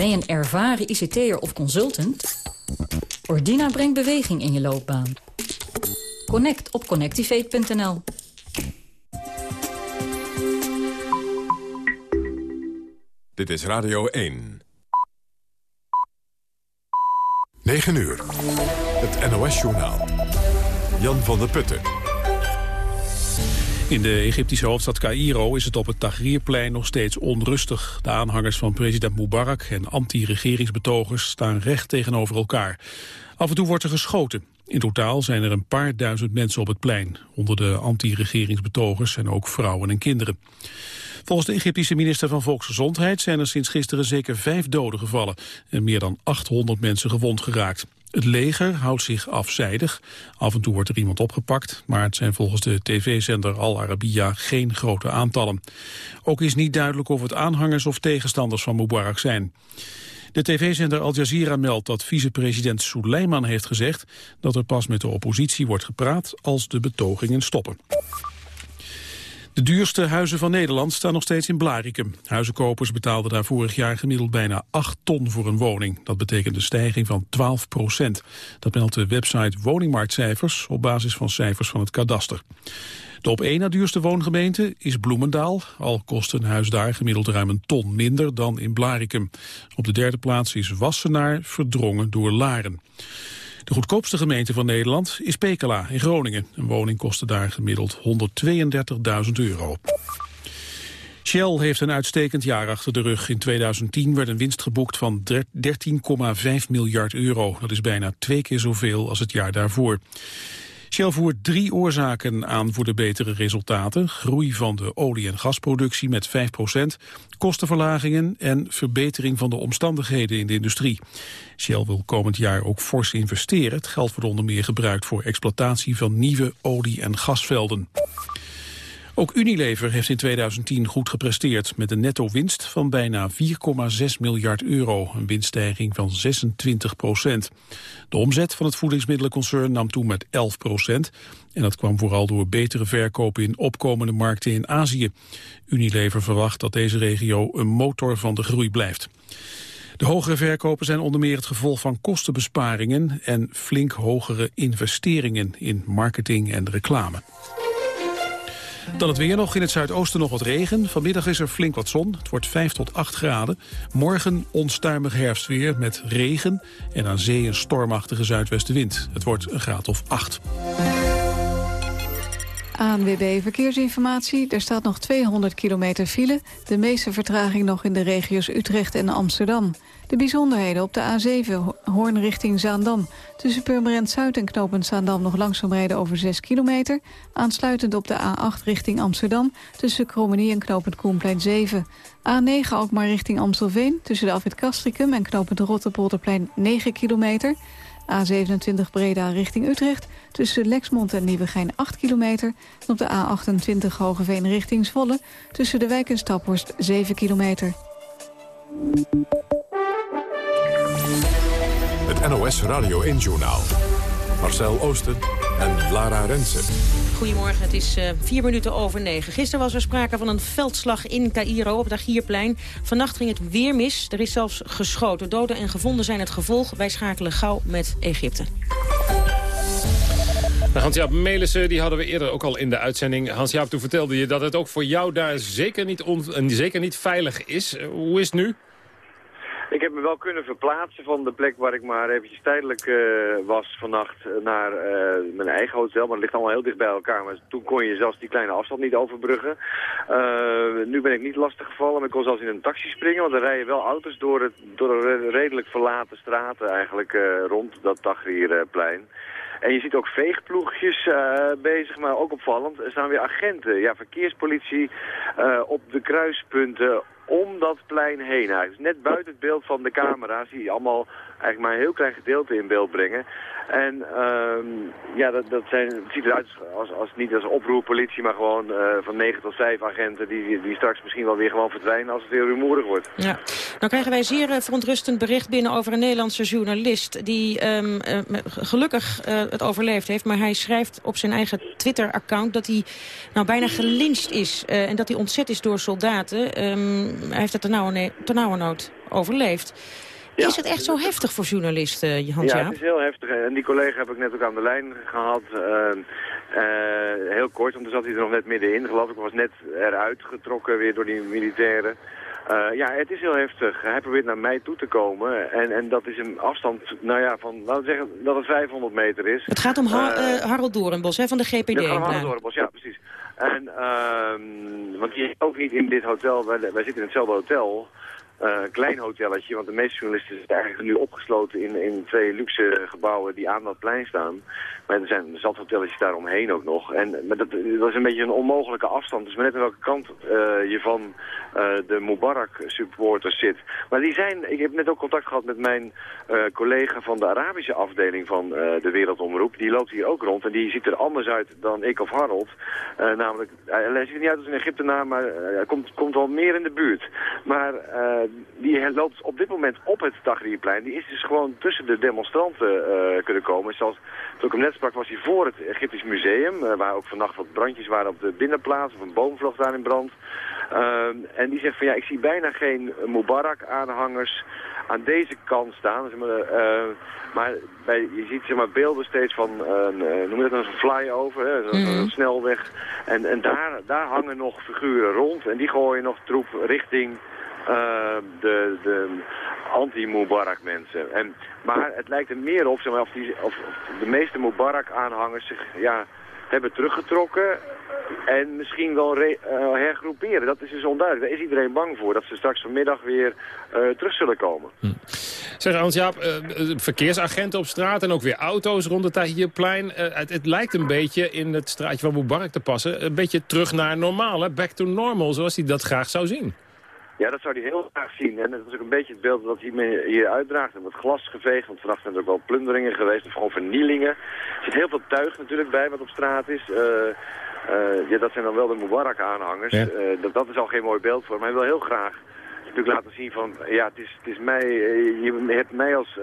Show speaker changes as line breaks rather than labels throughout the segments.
Ben je een ervaren ICT'er of consultant? Ordina brengt beweging in je loopbaan. Connect op connectivate.nl.
Dit is Radio 1. 9 uur. Het NOS-journaal. Jan van der Putten.
In de Egyptische hoofdstad Cairo is het op het Tahrirplein nog steeds onrustig. De aanhangers van president Mubarak en anti-regeringsbetogers staan recht tegenover elkaar. Af en toe wordt er geschoten. In totaal zijn er een paar duizend mensen op het plein. Onder de anti-regeringsbetogers zijn ook vrouwen en kinderen. Volgens de Egyptische minister van Volksgezondheid zijn er sinds gisteren zeker vijf doden gevallen en meer dan 800 mensen gewond geraakt. Het leger houdt zich afzijdig. Af en toe wordt er iemand opgepakt, maar het zijn volgens de tv-zender Al Arabiya geen grote aantallen. Ook is niet duidelijk of het aanhangers of tegenstanders van Mubarak zijn. De tv-zender Al Jazeera meldt dat vicepresident Soleiman heeft gezegd dat er pas met de oppositie wordt gepraat als de betogingen stoppen. De duurste huizen van Nederland staan nog steeds in Blaricum. Huizenkopers betaalden daar vorig jaar gemiddeld bijna 8 ton voor een woning. Dat betekent een stijging van 12 procent. Dat meldt de website Woningmarktcijfers op basis van cijfers van het kadaster. De op één na duurste woongemeente is Bloemendaal. Al kost een huis daar gemiddeld ruim een ton minder dan in Blaricum. Op de derde plaats is Wassenaar verdrongen door Laren. De goedkoopste gemeente van Nederland is Pekela in Groningen. Een woning kostte daar gemiddeld 132.000 euro. Shell heeft een uitstekend jaar achter de rug. In 2010 werd een winst geboekt van 13,5 miljard euro. Dat is bijna twee keer zoveel als het jaar daarvoor. Shell voert drie oorzaken aan voor de betere resultaten. Groei van de olie- en gasproductie met 5% kostenverlagingen en verbetering van de omstandigheden in de industrie. Shell wil komend jaar ook fors investeren. Het geld wordt onder meer gebruikt voor exploitatie van nieuwe olie- en gasvelden. Ook Unilever heeft in 2010 goed gepresteerd met een netto-winst van bijna 4,6 miljard euro, een winststijging van 26 procent. De omzet van het voedingsmiddelenconcern nam toe met 11 procent en dat kwam vooral door betere verkopen in opkomende markten in Azië. Unilever verwacht dat deze regio een motor van de groei blijft. De hogere verkopen zijn onder meer het gevolg van kostenbesparingen en flink hogere investeringen in marketing en reclame. Dan het weer nog. In het zuidoosten nog wat regen. Vanmiddag is er flink wat zon. Het wordt 5 tot 8 graden. Morgen onstuimig herfstweer met regen en aan zee een stormachtige zuidwestenwind. Het wordt een graad of 8.
ANWB Verkeersinformatie. Er staat nog 200 kilometer file. De meeste vertraging nog in de regio's Utrecht en Amsterdam. De bijzonderheden op de A7 Hoorn richting Zaandam. Tussen Purmerend Zuid en Knopend Zaandam nog langzaam rijden over 6 kilometer. Aansluitend op de A8 richting Amsterdam. Tussen Krommenie en Knopend Koenplein 7. A9 Alkmaar richting Amstelveen. Tussen de Afwit en Knopend Rotterpolderplein 9 kilometer. A27 Breda richting Utrecht. Tussen Lexmond en Nieuwegein 8 kilometer. En op de A28 Hogeveen richting Zwolle. Tussen de wijk en Staphorst 7 kilometer.
Het NOS Radio 1-journaal. Marcel Oosten en Lara Rensen.
Goedemorgen, het is uh, vier minuten over negen. Gisteren was er sprake van een veldslag in Cairo op het Agierplein. Vannacht ging het weer mis. Er is zelfs geschoten. Doden en gevonden zijn het gevolg. Wij schakelen gauw met Egypte.
Nou, Hans-Jaap Melissen die hadden we eerder ook al in de uitzending. Hans-Jaap, toen vertelde je dat het ook voor jou daar zeker niet, on zeker niet veilig is. Hoe is het nu?
Ik heb me wel kunnen verplaatsen van de plek waar ik maar eventjes tijdelijk uh, was vannacht naar uh, mijn eigen hotel. Maar het ligt allemaal heel dicht bij elkaar. Maar toen kon je zelfs die kleine afstand niet overbruggen. Nu ben ik niet lastig gevallen, maar ik kon zelfs in een taxi springen. Want er rijden wel auto's door, het, door een redelijk verlaten straten eigenlijk rond dat Tahrirplein. En je ziet ook veegploegjes bezig, maar ook opvallend. Er staan weer agenten, ja, verkeerspolitie op de kruispunten om dat plein heen. Dus net buiten het beeld van de camera zie je allemaal eigenlijk maar een heel klein gedeelte in beeld brengen. En um, ja, dat, dat zijn, het ziet eruit als, als niet als oproerpolitie, maar gewoon uh, van 9 tot 5 agenten die, die straks misschien wel weer gewoon verdwijnen als het heel rumoerig wordt.
Ja. Nou krijgen wij zeer uh, verontrustend bericht binnen over een Nederlandse journalist die um, uh, gelukkig het overleefd heeft. Maar hij schrijft op zijn eigen Twitter-account dat hij nou bijna gelincht is en dat hij ontzet is door soldaten. Um, hij heeft het ternauwernood Is het echt zo heftig voor journalisten, Hans
Ja, het is heel heftig. En die collega heb ik net ook aan de lijn gehad. heel kort, want toen zat hij er nog net middenin. Geloof ik was net eruit getrokken weer door die militairen. Uh, ja, het is heel heftig. Hij probeert naar mij toe te komen. En, en dat is een afstand, nou ja, van, laten we zeggen dat het 500 meter is.
Het gaat om ha uh, Harold Doornbos, hè, van de GPD.
Om Harold Doornbos, ja, precies. En, uh, want die is ook niet in dit hotel, wij, wij zitten in hetzelfde hotel. Uh, klein hotelletje, want de meeste journalisten zijn eigenlijk nu opgesloten in, in twee luxe gebouwen die aan dat plein staan. Maar er zijn zat hotelletjes daaromheen ook nog. En, maar dat, is een beetje een onmogelijke afstand. Dus maar net aan welke kant uh, je van uh, de Mubarak-supporters zit. Maar die zijn, ik heb net ook contact gehad met mijn collega van de Arabische afdeling van de Wereldomroep. Die loopt hier ook rond en die ziet er anders uit dan ik of Harold. namelijk, hij ziet er niet uit als een Egyptenaar, maar hij komt, komt wel meer in de buurt. Maar die loopt op dit moment op het Tahrirplein. Die is dus gewoon tussen de demonstranten uh, kunnen komen. Zoals toen ik hem net sprak was hij voor het Egyptisch Museum. Uh, waar ook vannacht wat brandjes waren op de binnenplaats. Of een boom vloog daar in brand. Uh, en die zegt van ja, ik zie bijna geen Mubarak-aanhangers aan deze kant staan. Maar, maar bij, je ziet zeg maar, beelden steeds van, noem je dat een flyover, hè, een, mm. snelweg. En, en daar, daar hangen nog figuren rond. En die gooien nog troep richting de, de anti-Mubarak mensen. En, maar het lijkt er meer op, zeg maar, of, of, de meeste Mubarak-aanhangers zich ja, hebben teruggetrokken en misschien wel re, uh, hergroeperen. Dat is dus onduidelijk. Daar is iedereen bang voor, dat ze straks vanmiddag weer uh, terug zullen komen. Hm.
Zeg Hans-Jaap, uh, verkeersagenten op straat en ook weer auto's rond het Tahrirplein. Het, het, lijkt een beetje in het straatje van Mubarak te passen. Een beetje terug naar normaal, hè? back to normal, zoals hij dat graag zou zien.
Ja, dat zou hij heel graag zien. En dat is ook een beetje het beeld dat hij hier uitdraagt. En wat glas geveegd, want vannacht zijn er ook wel plunderingen geweest, of gewoon vernielingen. Er zit heel veel tuig natuurlijk bij wat op straat is. Uh, uh, ja, dat zijn dan wel de Mubarak-aanhangers. Ja. Uh, dat, dat is al geen mooi beeld voor hem. Hij wil heel graag natuurlijk laten zien van, ja, het is, het is mij, je hebt mij als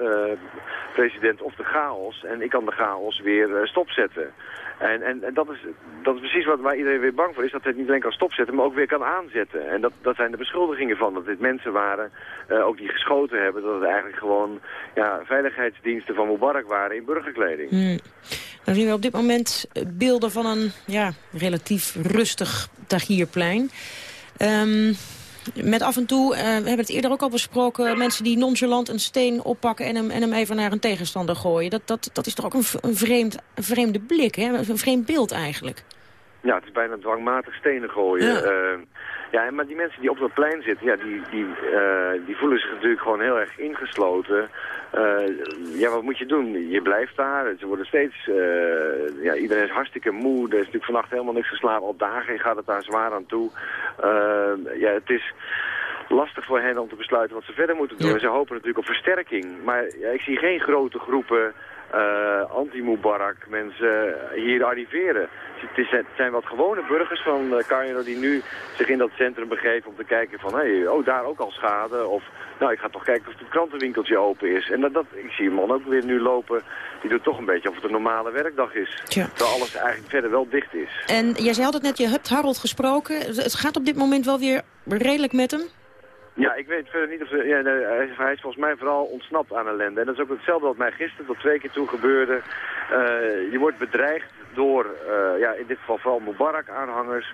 president of de chaos en ik kan de chaos weer stopzetten. En, en, dat, is, dat is precies wat, waar iedereen weer bang voor is. Dat hij het niet alleen kan stopzetten, maar ook weer kan aanzetten. En dat, dat zijn de beschuldigingen van. Dat dit mensen waren, ook die geschoten hebben. Dat het eigenlijk gewoon ja, veiligheidsdiensten van Mubarak waren in burgerkleding.
Hmm. Dan zien we op dit moment beelden van een ja, relatief rustig Tahrirplein. Um, met af en toe, uh, we hebben het eerder ook al besproken... mensen die nonchalant een steen oppakken en hem, en hem even naar een tegenstander gooien. Dat, dat, dat is toch ook een, een, vreemd, een vreemde blik, hè? een vreemd beeld eigenlijk.
Ja, het is bijna dwangmatig stenen gooien. Ja. Ja, maar die mensen die op dat plein zitten, ja, die, die, uh, die voelen zich natuurlijk gewoon heel erg ingesloten. Uh, ja, wat moet je doen? Je blijft daar. Ze worden steeds... Uh, ja, iedereen is hartstikke moe. Er is natuurlijk vannacht helemaal niks geslapen. Op dagen gaat het daar zwaar aan toe. ja, het is lastig voor hen om te besluiten wat ze verder moeten doen. Ja. Ze hopen natuurlijk op versterking. Maar ja, ik zie geen grote groepen uh, anti-Mubarak mensen hier arriveren. Het, is, het, zijn wat gewone burgers van uh, Cairo die nu zich in dat centrum begeven om te kijken van, hé, hey, oh, daar ook al schade. Of, nou, ik ga toch kijken of het krantenwinkeltje open is. En dat, dat, ik zie een man ook weer nu lopen, die doet toch een beetje of het een normale werkdag is. Terwijl alles eigenlijk verder wel dicht is.
En jij zei altijd net, je hebt Harold gesproken. Het gaat op dit moment wel weer redelijk met hem?
Ja, ik weet verder niet of... Ja, nee, hij, is volgens mij vooral ontsnapt aan ellende. En dat is ook hetzelfde wat mij gisteren tot twee keer toe gebeurde. Uh, je wordt bedreigd door, uh, ja, in dit geval vooral Mubarak-aanhangers...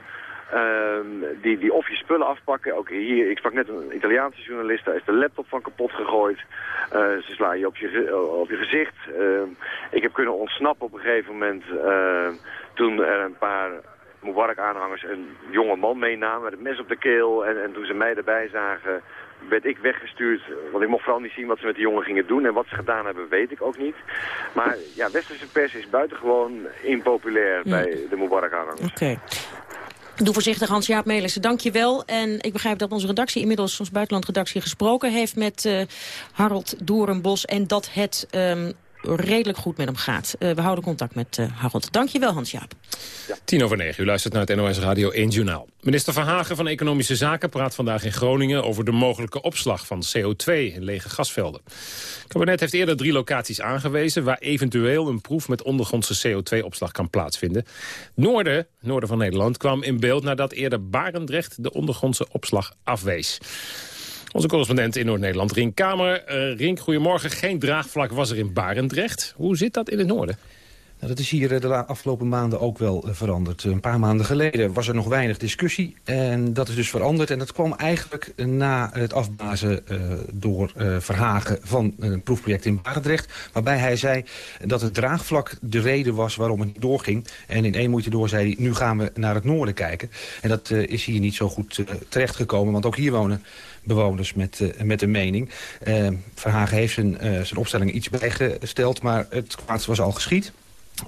Uh, die, die of je spullen afpakken. Ook hier, ik sprak net een Italiaanse journalist, daar is de laptop van kapot gegooid. Uh, ze slaan je op je, op je gezicht. Ehm, ik heb kunnen ontsnappen op een gegeven moment toen er een paar Mubarak-aanhangers een jonge man meenamen met een mes op de keel. En, en toen ze mij erbij zagen, werd ik weggestuurd. Want ik mocht vooral niet zien wat ze met die jongen gingen doen. En wat ze gedaan hebben, weet ik ook niet. Maar ja, westerse pers is buitengewoon impopulair mm. bij de Mubarak-aanhangers.
Oké. Doe voorzichtig, Hans-Jaap Melissen. Dank je wel. En ik begrijp dat onze redactie inmiddels, ons buitenlandredactie, gesproken heeft met uh, Harold Doornbos. En dat het um, redelijk goed met hem gaat. Uh, we houden contact met uh, Harold. Dank je wel, Hans-Jaap.
Ja. Tien over negen, u luistert naar het NOS Radio 1 Journaal. Minister Verhagen van Economische Zaken praat vandaag in Groningen... over de mogelijke opslag van CO2 in lege gasvelden. Het kabinet heeft eerder drie locaties aangewezen... waar eventueel een proef met ondergrondse CO2-opslag kan plaatsvinden. Noorden, noorden van Nederland, kwam in beeld nadat eerder Barendrecht... de ondergrondse opslag afwees. Onze correspondent in Noord-Nederland, Rink Kamer. Uh, Rink, goedemorgen. Geen draagvlak was er in Barendrecht. Hoe zit dat in het noorden?
Nou, dat is hier eh, de afgelopen maanden ook wel eh, veranderd. Een paar maanden geleden was er nog weinig discussie. En dat is dus veranderd. En dat kwam eigenlijk na het afblazen uh, door Verhagen van een proefproject in Barendrecht. Waarbij hij zei dat het draagvlak de reden was waarom het niet doorging. En in één moeite door zei hij, nu gaan we naar het noorden kijken. En dat is hier niet zo goed terechtgekomen. Want ook hier wonen bewoners met, uh, met een mening. Uh, Verhagen heeft zijn, uh, zijn opstelling iets bijgesteld, maar het kwaad was al geschied.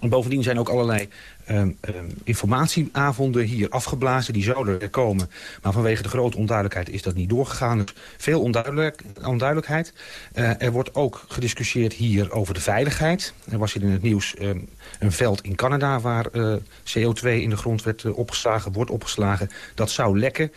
En bovendien zijn ook allerlei um, um, informatieavonden hier afgeblazen. Die zouden er komen. Maar vanwege de grote onduidelijkheid is dat niet doorgegaan. Dus veel onduidelijk, onduidelijkheid. Uh, er wordt ook gediscussieerd hier over de veiligheid. Er was hier in het nieuws um, een veld in Canada... waar uh, CO2 in de grond werd uh, opgeslagen, wordt opgeslagen. Dat zou lekken.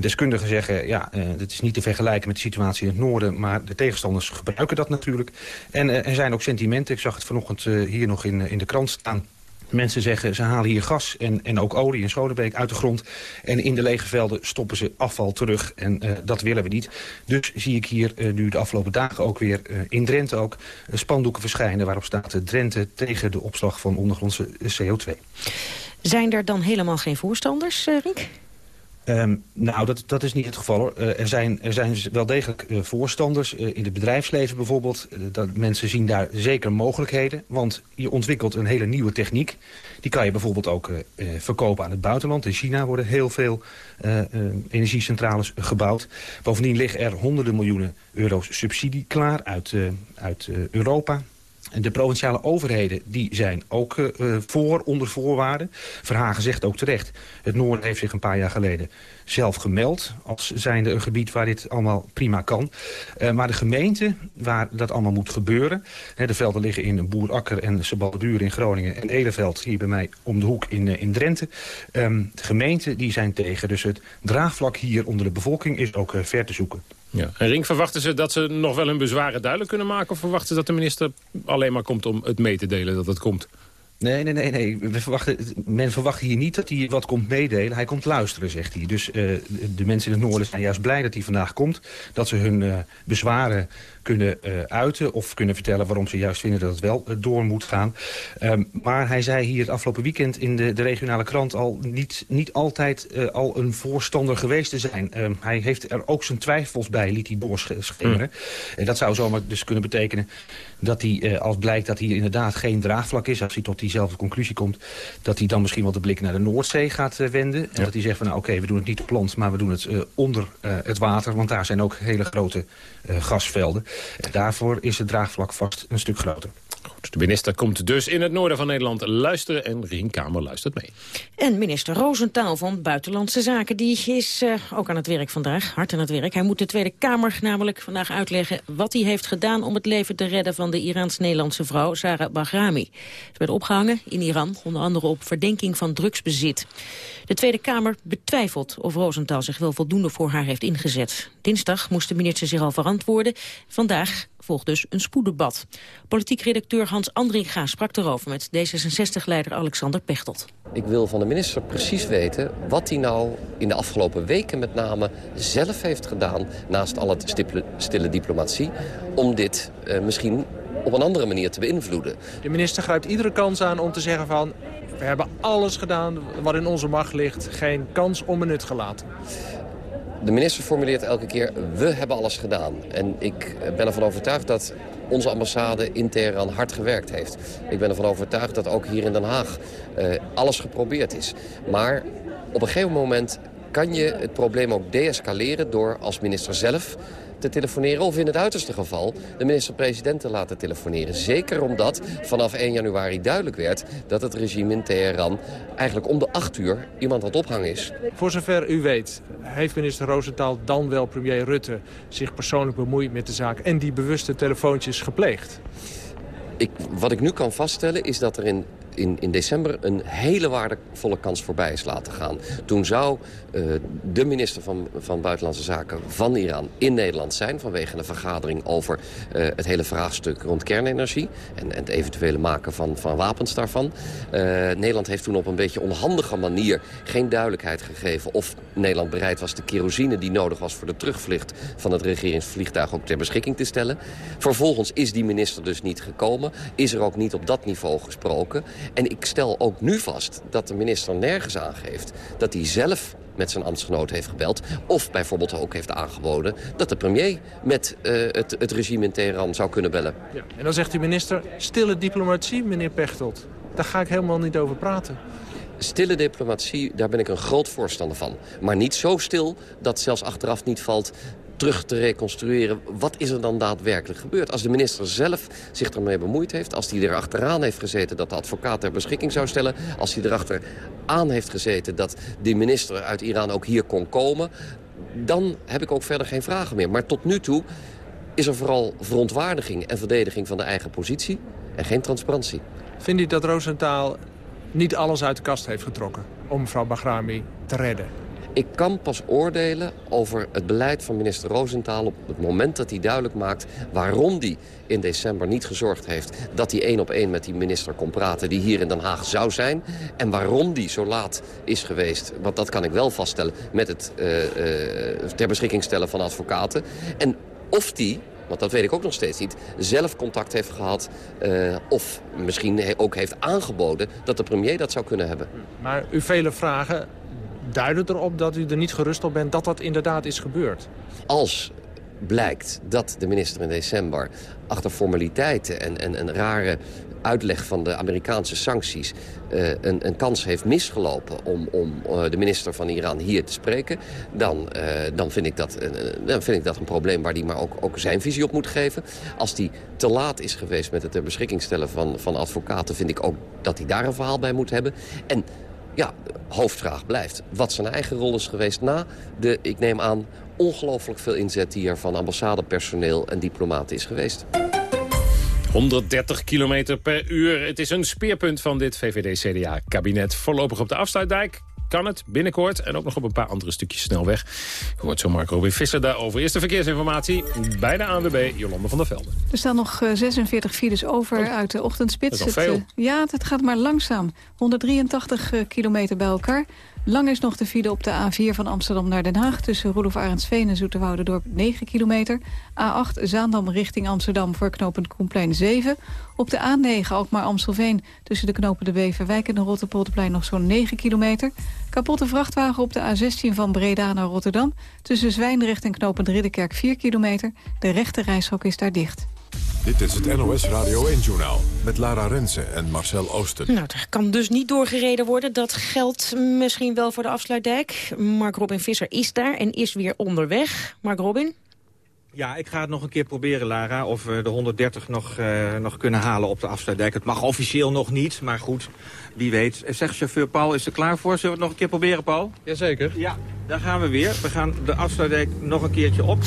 deskundigen zeggen, ja, het is niet te vergelijken met de situatie in het noorden... maar de tegenstanders gebruiken dat natuurlijk. En er zijn ook sentimenten. Ik zag het vanochtend hier nog in, in de krant staan Mensen zeggen, ze halen hier gas en, en ook olie in Schonebeek uit de grond. En in de lege velden stoppen ze afval terug. En uh, dat willen we niet. Dus zie ik hier uh, nu de afgelopen dagen ook weer uh, in Drenthe ook spandoeken verschijnen... waarop staat Drenthe tegen de opslag van ondergrondse CO2.
Zijn er dan helemaal geen voorstanders, Riek?
Um, nou, dat, dat is niet het geval. Uh, er, zijn, er zijn wel degelijk uh, voorstanders. Uh, in het bedrijfsleven bijvoorbeeld. dat mensen zien daar zeker mogelijkheden. Want je ontwikkelt een hele nieuwe techniek. Die kan je bijvoorbeeld ook verkopen aan het buitenland. In China worden heel veel energiecentrales gebouwd. Bovendien liggen er honderden miljoenen euro's subsidie klaar uit, uit Europa. De provinciale overheden die zijn ook uh, voor onder voorwaarden. Verhagen zegt ook terecht. Het Noorden heeft zich een paar jaar geleden zelf gemeld... als zijnde een gebied waar dit allemaal prima kan. Uh, maar de gemeente waar dat allemaal moet gebeuren... Hè, de velden liggen in Boerakker en Sebaldebuur in Groningen... en Eleveld hier bij mij om de hoek in, in Drenthe. Um, de gemeenten die zijn tegen. Dus het draagvlak hier onder de bevolking is ook ver te zoeken.
Ja. En Ring, verwachten ze dat ze nog wel hun bezwaren duidelijk kunnen maken... of verwachten ze dat de minister alleen maar komt om het mee te delen dat het komt?
Nee, nee, nee. nee. We verwachten, men verwacht hier niet dat hij wat komt meedelen. Hij komt luisteren, zegt hij. Dus uh, de mensen in het noorden zijn juist blij dat hij vandaag komt. Dat ze hun uh, bezwaren kunnen uh, uiten of kunnen vertellen waarom ze juist vinden dat het wel uh, door moet gaan. Um, maar hij zei hier het afgelopen weekend in de, de regionale krant al niet, niet altijd uh, al een voorstander geweest te zijn. Um, hij heeft er ook zijn twijfels bij, liet hij doorschemeren. Mm. En dat zou zomaar dus kunnen betekenen dat hij, als blijkt dat hier inderdaad geen draagvlak is, als hij tot diezelfde conclusie komt, dat hij dan misschien wel de blik naar de Noordzee gaat wenden. En ja. dat hij zegt van nou oké, okay, we doen het niet op land, maar we doen het onder het water, want daar zijn ook hele grote gasvelden. Daarvoor is het draagvlak vast een stuk groter.
Goed, de minister komt dus in het noorden van Nederland luisteren en Rien Kamer luistert mee.
En minister Roosentaal van Buitenlandse Zaken die is uh, ook aan het werk vandaag, hard aan het werk. Hij moet de Tweede Kamer namelijk vandaag uitleggen wat hij heeft gedaan om het leven te redden van de Iraans-Nederlandse vrouw Sarah Bahrami. Ze werd opgehangen in Iran, onder andere op verdenking van drugsbezit. De Tweede Kamer betwijfelt of Roosentaal zich wel voldoende voor haar heeft ingezet. Dinsdag moest de minister zich al verantwoorden. Vandaag volgt dus een spoeddebat. Politiek redacteur Hans Andringa sprak erover met D66-leider Alexander Pechtold.
Ik wil van de minister precies weten wat hij nou in de afgelopen weken met name zelf heeft gedaan... naast al het stille, stille diplomatie, om dit uh, misschien op een andere manier te beïnvloeden.
De minister grijpt iedere kans aan om te zeggen van... we hebben alles gedaan wat in onze macht ligt, geen kans onbenut gelaten.
De minister formuleert elke keer, we hebben alles gedaan. En ik ben ervan overtuigd dat onze ambassade in Teheran hard gewerkt heeft. Ik ben ervan overtuigd dat ook hier in Den Haag uh, alles geprobeerd is. Maar op een gegeven moment kan je het probleem ook deescaleren door als minister zelf te telefoneren... of in het uiterste geval de minister-president te laten telefoneren. Zeker omdat vanaf 1 januari duidelijk werd... dat het regime in Teheran eigenlijk om de 8 uur iemand aan het ophangen is.
Voor zover u weet, heeft minister Roosentaal dan wel premier Rutte... zich persoonlijk bemoeid met de zaak en die bewuste telefoontjes gepleegd?
Ik, wat ik nu kan vaststellen is dat er in in, in december een hele waardevolle kans voorbij is laten gaan. Toen zou uh, de minister van, van Buitenlandse Zaken van Iran in Nederland zijn... vanwege een vergadering over uh, het hele vraagstuk rond kernenergie... en, en het eventuele maken van, van wapens daarvan. Uh, Nederland heeft toen op een beetje onhandige manier geen duidelijkheid gegeven... of Nederland bereid was de kerosine die nodig was voor de terugvlucht... van het regeringsvliegtuig ook ter beschikking te stellen. Vervolgens is die minister dus niet gekomen. Is er ook niet op dat niveau gesproken. En ik stel ook nu vast dat de minister nergens aangeeft... dat hij zelf met zijn ambtsgenoot heeft gebeld. Of bijvoorbeeld ook heeft aangeboden dat de premier met uh, het, het, regime in Teheran zou kunnen bellen.
Ja. En dan zegt de minister, stille diplomatie, meneer Pechtold. Daar ga ik helemaal niet over praten.
Stille diplomatie, daar ben ik een groot voorstander van. Maar niet zo stil dat zelfs achteraf niet valt terug te reconstrueren. Wat is er dan daadwerkelijk gebeurd? Als de minister zelf zich ermee bemoeid heeft... als hij er achteraan heeft gezeten dat de advocaat ter beschikking zou stellen... als hij erachteraan heeft gezeten dat de minister uit Iran ook hier kon komen... dan heb ik ook verder geen vragen meer. Maar tot nu toe is er vooral verontwaardiging en verdediging van de eigen positie... en geen transparantie.
Vindt u dat Rosenthal niet alles uit de kast heeft getrokken... om mevrouw Bahrami te redden?
Ik kan pas oordelen over het beleid van minister Rosenthal... op het moment dat hij duidelijk maakt waarom hij in december niet gezorgd heeft... dat hij één op één met die minister kon praten die hier in Den Haag zou zijn. En waarom die zo laat is geweest, want dat kan ik wel vaststellen... met het uh, uh, ter beschikking stellen van advocaten. En of die want dat weet ik ook nog steeds niet, zelf contact heeft gehad... Uh, of misschien ook heeft aangeboden dat de premier dat zou kunnen hebben.
Maar uw vele vragen duiden erop dat u er niet gerust op bent dat dat inderdaad is gebeurd.
Als blijkt dat de minister in december achter formaliteiten en, en een rare uitleg van de Amerikaanse sancties uh, een, een, kans heeft misgelopen om, om uh, de minister van Iran hier te spreken... dan, uh, dan, vind, ik dat, dan vind ik dat een probleem waar hij maar ook, ook zijn visie op moet geven. Als hij te laat is geweest met het ter beschikking stellen van, van advocaten... vind ik ook dat hij daar een verhaal bij moet hebben. En ja, hoofdvraag blijft wat zijn eigen rol is geweest na de, ik neem aan, ongelooflijk veel inzet die er van ambassadepersoneel en diplomaten is geweest.
130 km per uur. Het is een speerpunt van dit VVD-CDA-kabinet. Voorlopig op de afsluitdijk kan het binnenkort. En ook nog op een paar andere stukjes snelweg. Je hoort zo Mark Robin Visser daarover. Eerste verkeersinformatie bij de ANWB, Jolande van der Velde.
Er staan nog 46 eh, files over oh. uit de ochtendspits.
Dat is veel. Het,
uh, ja, het gaat maar langzaam. 183 uh, kilometer bij elkaar. Lang is nog de file op de A4 van Amsterdam naar Den Haag... tussen Roelof Arendsveen en Zoeterwoude-dorp 9 kilometer. A8 Zaandam richting Amsterdam voor knooppunt Koenplein 7. Op de A9 Alkmaar-Amstelveen tussen de knopen de Beverwijk en de Rotterpolderplein nog zo'n 9 kilometer. Kapotte vrachtwagen op de A16 van Breda naar Rotterdam... tussen Zwijndrecht en knooppunt Ridderkerk 4 kilometer. De rechte reishok is daar dicht.
Dit is het NOS Radio 1-journaal met Lara Rensen en Marcel Oosten.
Nou, er kan dus niet doorgereden worden. Dat geldt misschien wel voor de afsluitdijk. Mark Robin Visser is daar en is weer onderweg. Mark Robin?
Ja, ik ga het nog een keer proberen, Lara, of we de 130 nog, uh, nog kunnen halen op de afsluitdijk. Het mag officieel nog niet, maar goed, wie weet. Zeg chauffeur Paul, is er klaar voor? Zullen we het nog een keer proberen, Paul?
Jazeker.
Ja, daar gaan we weer. We gaan de afsluitdijk nog een keertje op.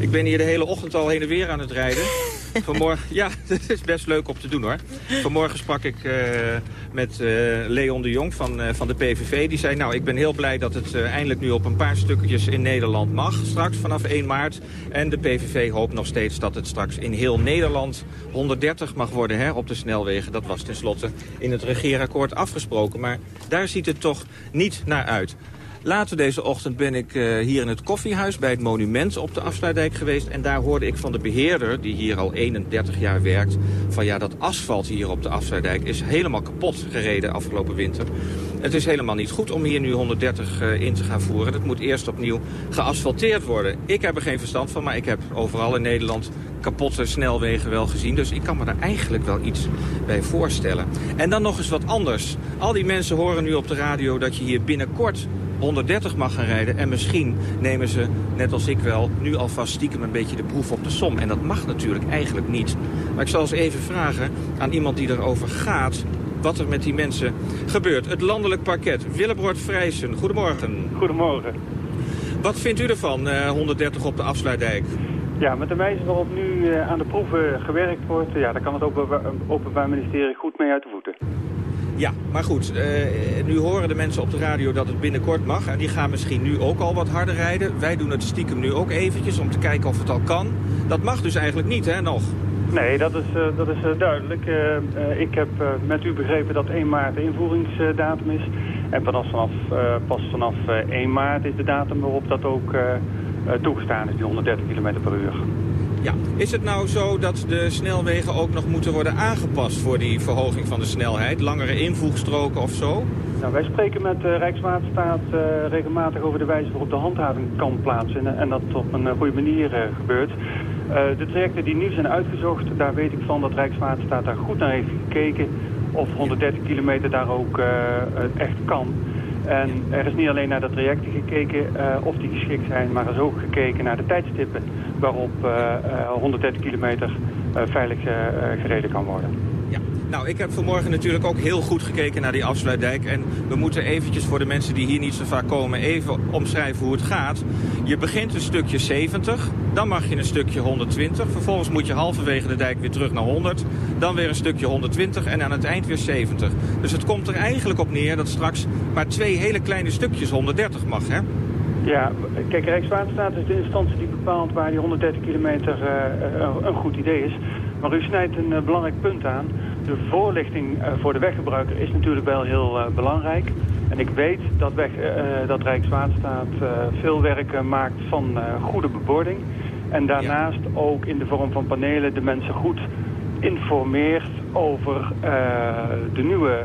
Ik ben hier de hele ochtend al heen en weer aan het rijden. Vanmorgen, ja, het is best leuk om te doen hoor. Vanmorgen sprak ik uh, met uh, Leon de Jong van, uh, van de PVV. Die zei, nou, ik ben heel blij dat het eindelijk nu op een paar stukjes in Nederland mag. Straks vanaf 1 maart. En de PVV hoopt nog steeds dat het straks in heel Nederland 130 mag worden hè, op de snelwegen. Dat was tenslotte in het regeerakkoord afgesproken. Maar daar ziet het toch niet naar uit. Later deze ochtend ben ik uh, hier in het koffiehuis bij het monument op de Afsluitdijk geweest. En daar hoorde ik van de beheerder, die hier al 31 jaar werkt... van ja, dat asfalt hier op de Afsluitdijk is helemaal kapot gereden afgelopen winter. Het is helemaal niet goed om hier nu 130 uh, in te gaan voeren. Dat moet eerst opnieuw geasfalteerd worden. Ik heb er geen verstand van, maar ik heb overal in Nederland kapotte snelwegen wel gezien. Dus ik kan me daar eigenlijk wel iets bij voorstellen. En dan nog eens wat anders. Al die mensen horen nu op de radio dat je hier binnenkort 130 mag gaan rijden. En misschien nemen ze, net als ik wel, nu alvast stiekem een beetje de proef op de som. En dat mag natuurlijk eigenlijk niet. Maar ik zal eens even vragen aan iemand die erover gaat wat er met die mensen gebeurt. Het landelijk parket. Willebroord Vrijsen, goedemorgen.
Goedemorgen.
Wat vindt u ervan, uh, 130 op de afsluitdijk?
Ja, met de wijze waarop nu uh, aan de proeven gewerkt wordt... ja, daar kan het Openbaar Ministerie goed mee uit de voeten.
Ja, maar goed, uh, nu horen de mensen op de radio dat het binnenkort mag. En die gaan misschien nu ook al wat harder rijden. Wij doen het stiekem nu ook eventjes om te kijken of het al kan. Dat mag dus eigenlijk niet, hè, nog?
Nee, dat is, uh, dat is uh, duidelijk. ik heb met u begrepen dat 1 maart de invoeringsdatum is. En pas vanaf, pas vanaf 1 maart is de datum waarop dat ook toegestaan is, die 130 km per uur.
Ja, is het nou zo dat de snelwegen ook nog moeten worden aangepast voor die verhoging van de snelheid? Langere invoegstroken of zo?
Nou, wij spreken met uh, Rijkswaterstaat uh, regelmatig over de wijze waarop de handhaving kan plaatsvinden en dat op een uh, goede manier gebeurt. De trajecten die nu zijn uitgezocht, daar weet ik van dat Rijkswaterstaat daar goed naar heeft gekeken of 130 kilometer daar ook echt kan. En er is niet alleen naar de trajecten gekeken of die geschikt zijn, maar er is ook gekeken naar de tijdstippen waarop 130 kilometer veilig gereden kan worden.
Nou, ik heb vanmorgen natuurlijk ook heel goed gekeken naar die afsluitdijk. En we moeten eventjes voor de mensen die hier niet zo vaak komen even omschrijven hoe het gaat. Je begint een stukje 70, dan mag je een stukje 120. Vervolgens moet je halverwege de dijk weer terug naar 100. Dan weer een stukje 120 en aan het eind weer 70. Dus het komt er eigenlijk op neer dat straks maar twee hele kleine stukjes 130 mag, hè?
Ja, kijk, Rijkswaterstaat is de instantie die bepaalt waar die 130 kilometer uh, een goed idee is. Maar u snijdt een uh, belangrijk punt aan de voorlichting eh, voor de weggebruiker is natuurlijk wel heel uh, belangrijk. En ik weet dat, weg, uh, dat Rijkswaterstaat veel werk maakt van goede bebording. En daarnaast ook in de vorm van panelen de mensen goed informeert over de, nieuwe,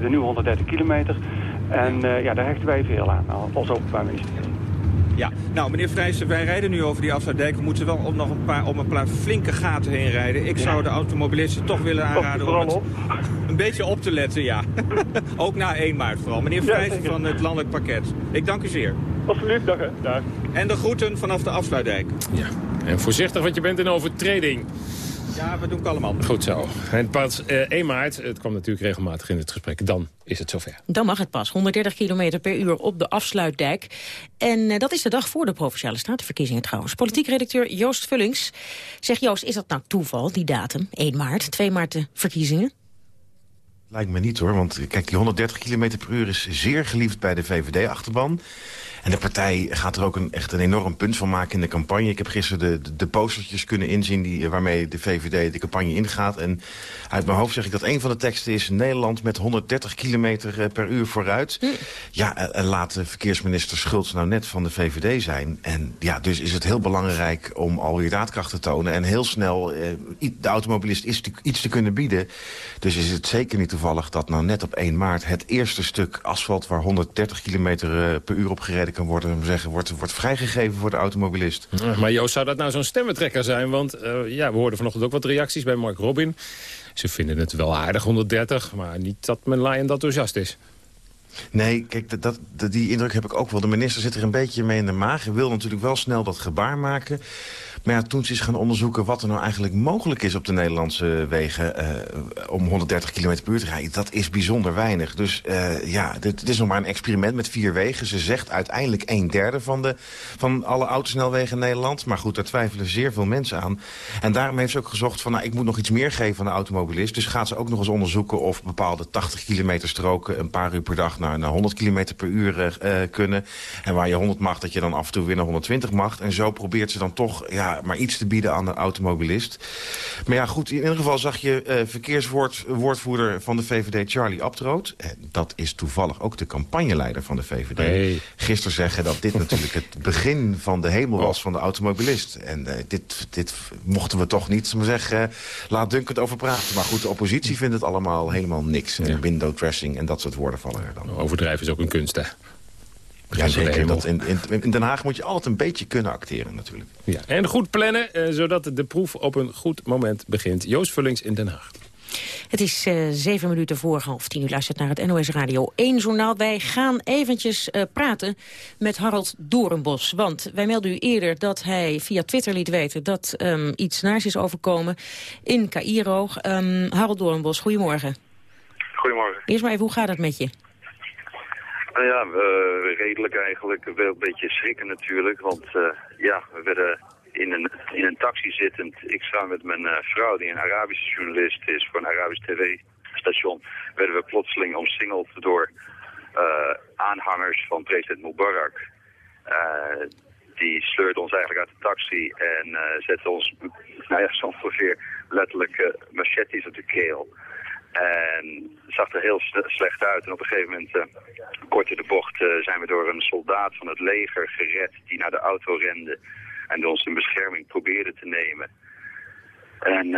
de nieuwe 130 kilometer. En ja, daar hechten wij veel aan als Openbaar Ministerie.
Ja, nou meneer Vrijsen, wij rijden nu over die afsluitdijk. We moeten wel op nog een paar, om een paar flinke gaten heen rijden. Ik zou de automobilisten toch willen aanraden om het een beetje op te letten, ja. Ook na 1 maart vooral. Meneer Vrijsen van het Landelijk Pakket. Ik dank u zeer.
Absoluut, dag. dag.
En de groeten vanaf de afsluitdijk.
Ja, en voorzichtig, want je bent in overtreding.
Ja, we doen het allemaal.
Goed zo. En pas uh, 1 maart, het kwam natuurlijk regelmatig in het gesprek, dan is het zover.
Dan mag het pas. 130 km per uur op de afsluitdijk. En uh, dat is de dag voor de Provinciale Statenverkiezingen trouwens. Politiek redacteur Joost Vullings. Zeg Joost, is dat nou toeval, die datum? 1 maart, 2 maart de verkiezingen?
Lijkt me niet hoor, want kijk, die 130 km per uur is zeer geliefd bij de VVD-achterban. En de partij gaat er ook een, echt een enorm punt van maken in de campagne. Ik heb gisteren de, de, postertjes kunnen inzien die, waarmee de VVD de campagne ingaat. En uit mijn hoofd zeg ik dat een van de teksten is... Nederland met 130 kilometer per uur vooruit. Hm. Ja, en laat de verkeersminister Schultz nou net van de VVD zijn. En ja, dus is het heel belangrijk om alweer daadkracht te tonen... en heel snel eh, de automobilist is te, iets te kunnen bieden. Dus is het zeker niet toevallig dat nou net op 1 maart... het eerste stuk asfalt waar 130 kilometer per uur op gereden kan worden, zeggen, wordt, wordt vrijgegeven voor de automobilist.
maar Joost, zou dat nou zo'n stemmentrekker zijn? Want uh, ja, we hoorden vanochtend ook wat reacties bij Mark Robin. Ze vinden het wel aardig, 130, maar niet dat men Lion enthousiast is.
Nee, kijk, dat, dat, die indruk heb ik ook wel. De minister zit er een beetje mee in de maag. Hij wil natuurlijk wel snel dat gebaar maken. Maar ja, toen ze is gaan onderzoeken wat er nou eigenlijk mogelijk is op de Nederlandse wegen... Uh, om 130 km per uur te rijden, dat is bijzonder weinig. Dus uh, ja, dit, is nog maar een experiment met vier wegen. Ze zegt uiteindelijk een derde van, de, van alle autosnelwegen in Nederland. Maar goed, daar twijfelen zeer veel mensen aan. En daarom heeft ze ook gezocht van, nou, ik moet nog iets meer geven aan de automobilist. Dus gaat ze ook nog eens onderzoeken of bepaalde 80 kilometer stroken... een paar uur per dag naar, naar 100 km per uur uh, kunnen. En waar je 100 mag, dat je dan af en toe weer naar 120 mag. En zo probeert ze dan toch... Ja, maar iets te bieden aan de automobilist. Maar ja, goed, in ieder geval zag je uh, verkeerswoordvoerder van de VVD, Charlie Abtroot. En dat is toevallig ook de campagneleider van de VVD. Gisteren zeggen dat dit natuurlijk het begin van de hemel was van de automobilist. En uh, dit, dit mochten we toch niet maar zeggen, uh, laat het over praten. Maar goed, de oppositie vindt het allemaal helemaal niks. En ja. window dressing en dat soort woorden vallen er dan.
Overdrijven is ook een kunst, hè?
Ja, zeker. Dat in, in, in, Den Haag moet je altijd een beetje kunnen acteren natuurlijk.
Ja, en goed plannen, eh, zodat de proef op een goed moment begint. Joost Vullings in Den Haag.
Het is uh, zeven minuten voor half tien. U luistert naar het NOS Radio 1 journaal. Wij gaan eventjes uh, praten met Harold Doornbos. Want wij melden u eerder dat hij via Twitter liet weten... dat um, iets naars is overkomen in Cairo. Um, Harold Doornbos, goedemorgen.
Goedemorgen.
Eerst maar even, hoe gaat het met je?
Nou ja, uh, redelijk eigenlijk. Wel een beetje schrikken natuurlijk. Want uh, ja, we werden in een, in een taxi zittend. Ik samen met mijn uh, vrouw, die een Arabische journalist is voor een Arabisch tv station werden we plotseling omsingeld door aanhangers van president Mubarak. die sleurden ons eigenlijk uit de taxi en uh, zetten ons, nou ja, zo ongeveer letterlijk machetes op de keel. En het zag er heel slecht uit. En op een gegeven moment, uh, kort in de bocht, zijn we door een soldaat van het leger gered die naar de auto rende. En ons in bescherming probeerde te nemen. En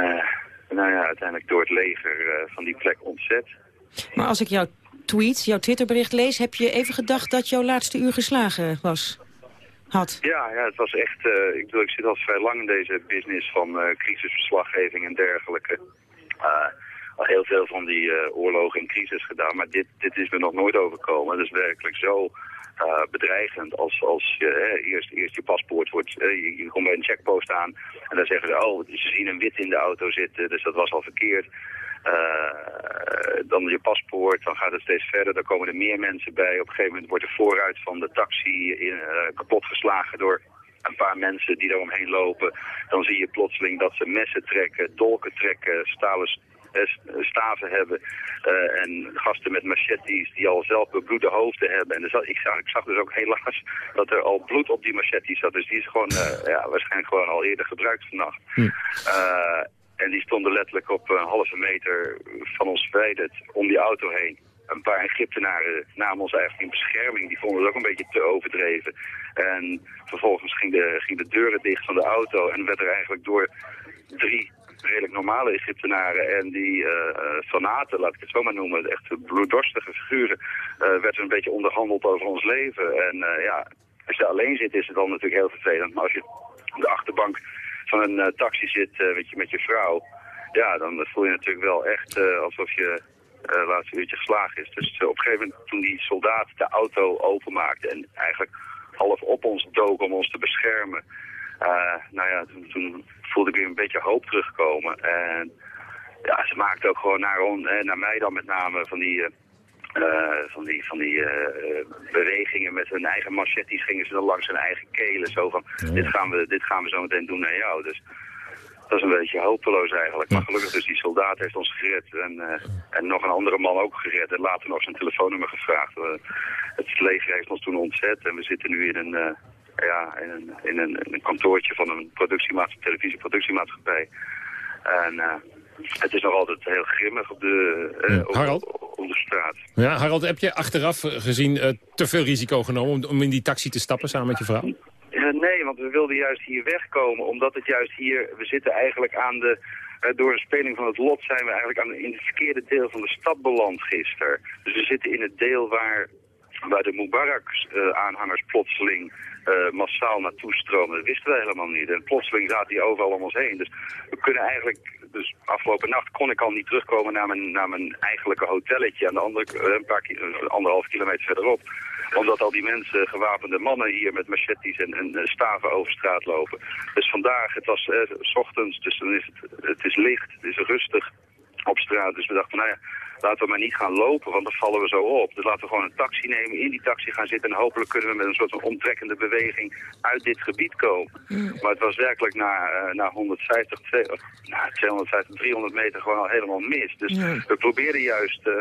nou ja, uiteindelijk door het leger van die plek ontzet.
Maar als ik jouw tweet, jouw Twitterbericht lees, heb je even gedacht dat jouw laatste uur geslagen was? Had.
Ja, ja, het was echt... Ik bedoel, ik zit al vrij lang in deze business van crisisverslaggeving en dergelijke. Al heel veel van die oorlogen en crisis gedaan, maar dit, dit is me nog nooit overkomen. Het is werkelijk zo bedreigend als, als je eerst, eerst je paspoort wordt... Je, je, komt bij een checkpost aan en dan zeggen ze... oh, ze zien een wit in de auto zitten, dus dat was al verkeerd. Dan je paspoort, dan gaat het steeds verder, dan komen er meer mensen bij. Op een gegeven moment wordt de vooruit van de taxi in, uh, kapotgeslagen door een paar mensen die eromheen lopen. Dan zie je plotseling dat ze messen trekken, dolken trekken, stalen eh, staven hebben. Uh, en gasten met machetes die al zelf bebloede hoofden hebben. En dus, ik, zag, ik zag dus ook helaas dat er al bloed op die machetes zat. Dus die is gewoon ja, waarschijnlijk gewoon al eerder gebruikt vannacht. Hm. En die stonden letterlijk op een halve meter van ons verwijderd om die auto heen. Een paar Egyptenaren namen ons eigenlijk in bescherming. Die vonden het ook een beetje te overdreven. En vervolgens ging de, ging de deuren dicht van de auto en werd er eigenlijk door drie redelijk normale Egyptenaren en die uh, fanaten, laat ik het zo maar noemen, echt bloeddorstige figuren, uh, werd er een beetje onderhandeld over ons leven. En ja, als je alleen zit is het dan natuurlijk heel vervelend, maar als je op de achterbank van een taxi zit met, je, met je vrouw, ja, dan voel je natuurlijk wel echt alsof je uh, laatste uurtje geslagen is. Dus op een gegeven moment toen die soldaat de auto openmaakte en eigenlijk half op ons dook om ons te beschermen, nou ja, toen, toen, voelde ik weer een beetje hoop terugkomen. En ja, ze maakte ook gewoon naar, on, naar mij dan met name van die uh, van die, van die uh, bewegingen met hun eigen machetes gingen ze dan langs hun eigen kelen. Zo van, dit, gaan we, dit gaan we zo meteen doen naar jou. Dus dat is een beetje hopeloos eigenlijk. Maar gelukkig dus die soldaat heeft ons gered. En, uh, en nog een andere man ook gered. En later nog zijn telefoonnummer gevraagd. het leger heeft ons toen ontzet. En we zitten nu in een, ja, in een, in een, in een kantoortje van een productiemaatschappij, televisieproductiemaatschappij. En het is nog altijd heel grimmig op de, uh,
Harald?
Op, de straat.
Ja, Harald, heb je achteraf gezien uh, te veel risico genomen om, om, in die taxi te stappen samen met je vrouw?
Nee, want we wilden juist hier wegkomen, omdat het juist hier, we zitten eigenlijk aan de, door een speling van het lot zijn we eigenlijk aan, in het verkeerde deel van de stad beland gisteren. Dus we zitten in het deel waar, waar de Mubarak-aanhangers plotseling uh, massaal naartoe stromen. Dat wisten we helemaal niet. En plotseling zaten die overal om ons heen. Dus we kunnen eigenlijk... Dus afgelopen nacht kon ik al niet terugkomen naar mijn, naar mijn eigenlijke hotelletje... aan de andere, uh, een paar anderhalf kilometer verderop omdat al die mensen, gewapende mannen hier met machetes en, en staven over straat lopen. Dus vandaag, het was eh, s ochtends, dus dan is het, het is licht, het is rustig op straat. Dus we dachten, nou ja, laten we maar niet gaan lopen, want dan vallen we zo op. Dus laten we gewoon een taxi nemen, in die taxi gaan zitten... en hopelijk kunnen we met een soort van omtrekkende beweging uit dit gebied komen. Mm. Maar het was werkelijk na, uh, na 150, 200, na 250, 300 meter gewoon al helemaal mis. Dus we probeerden juist... Uh,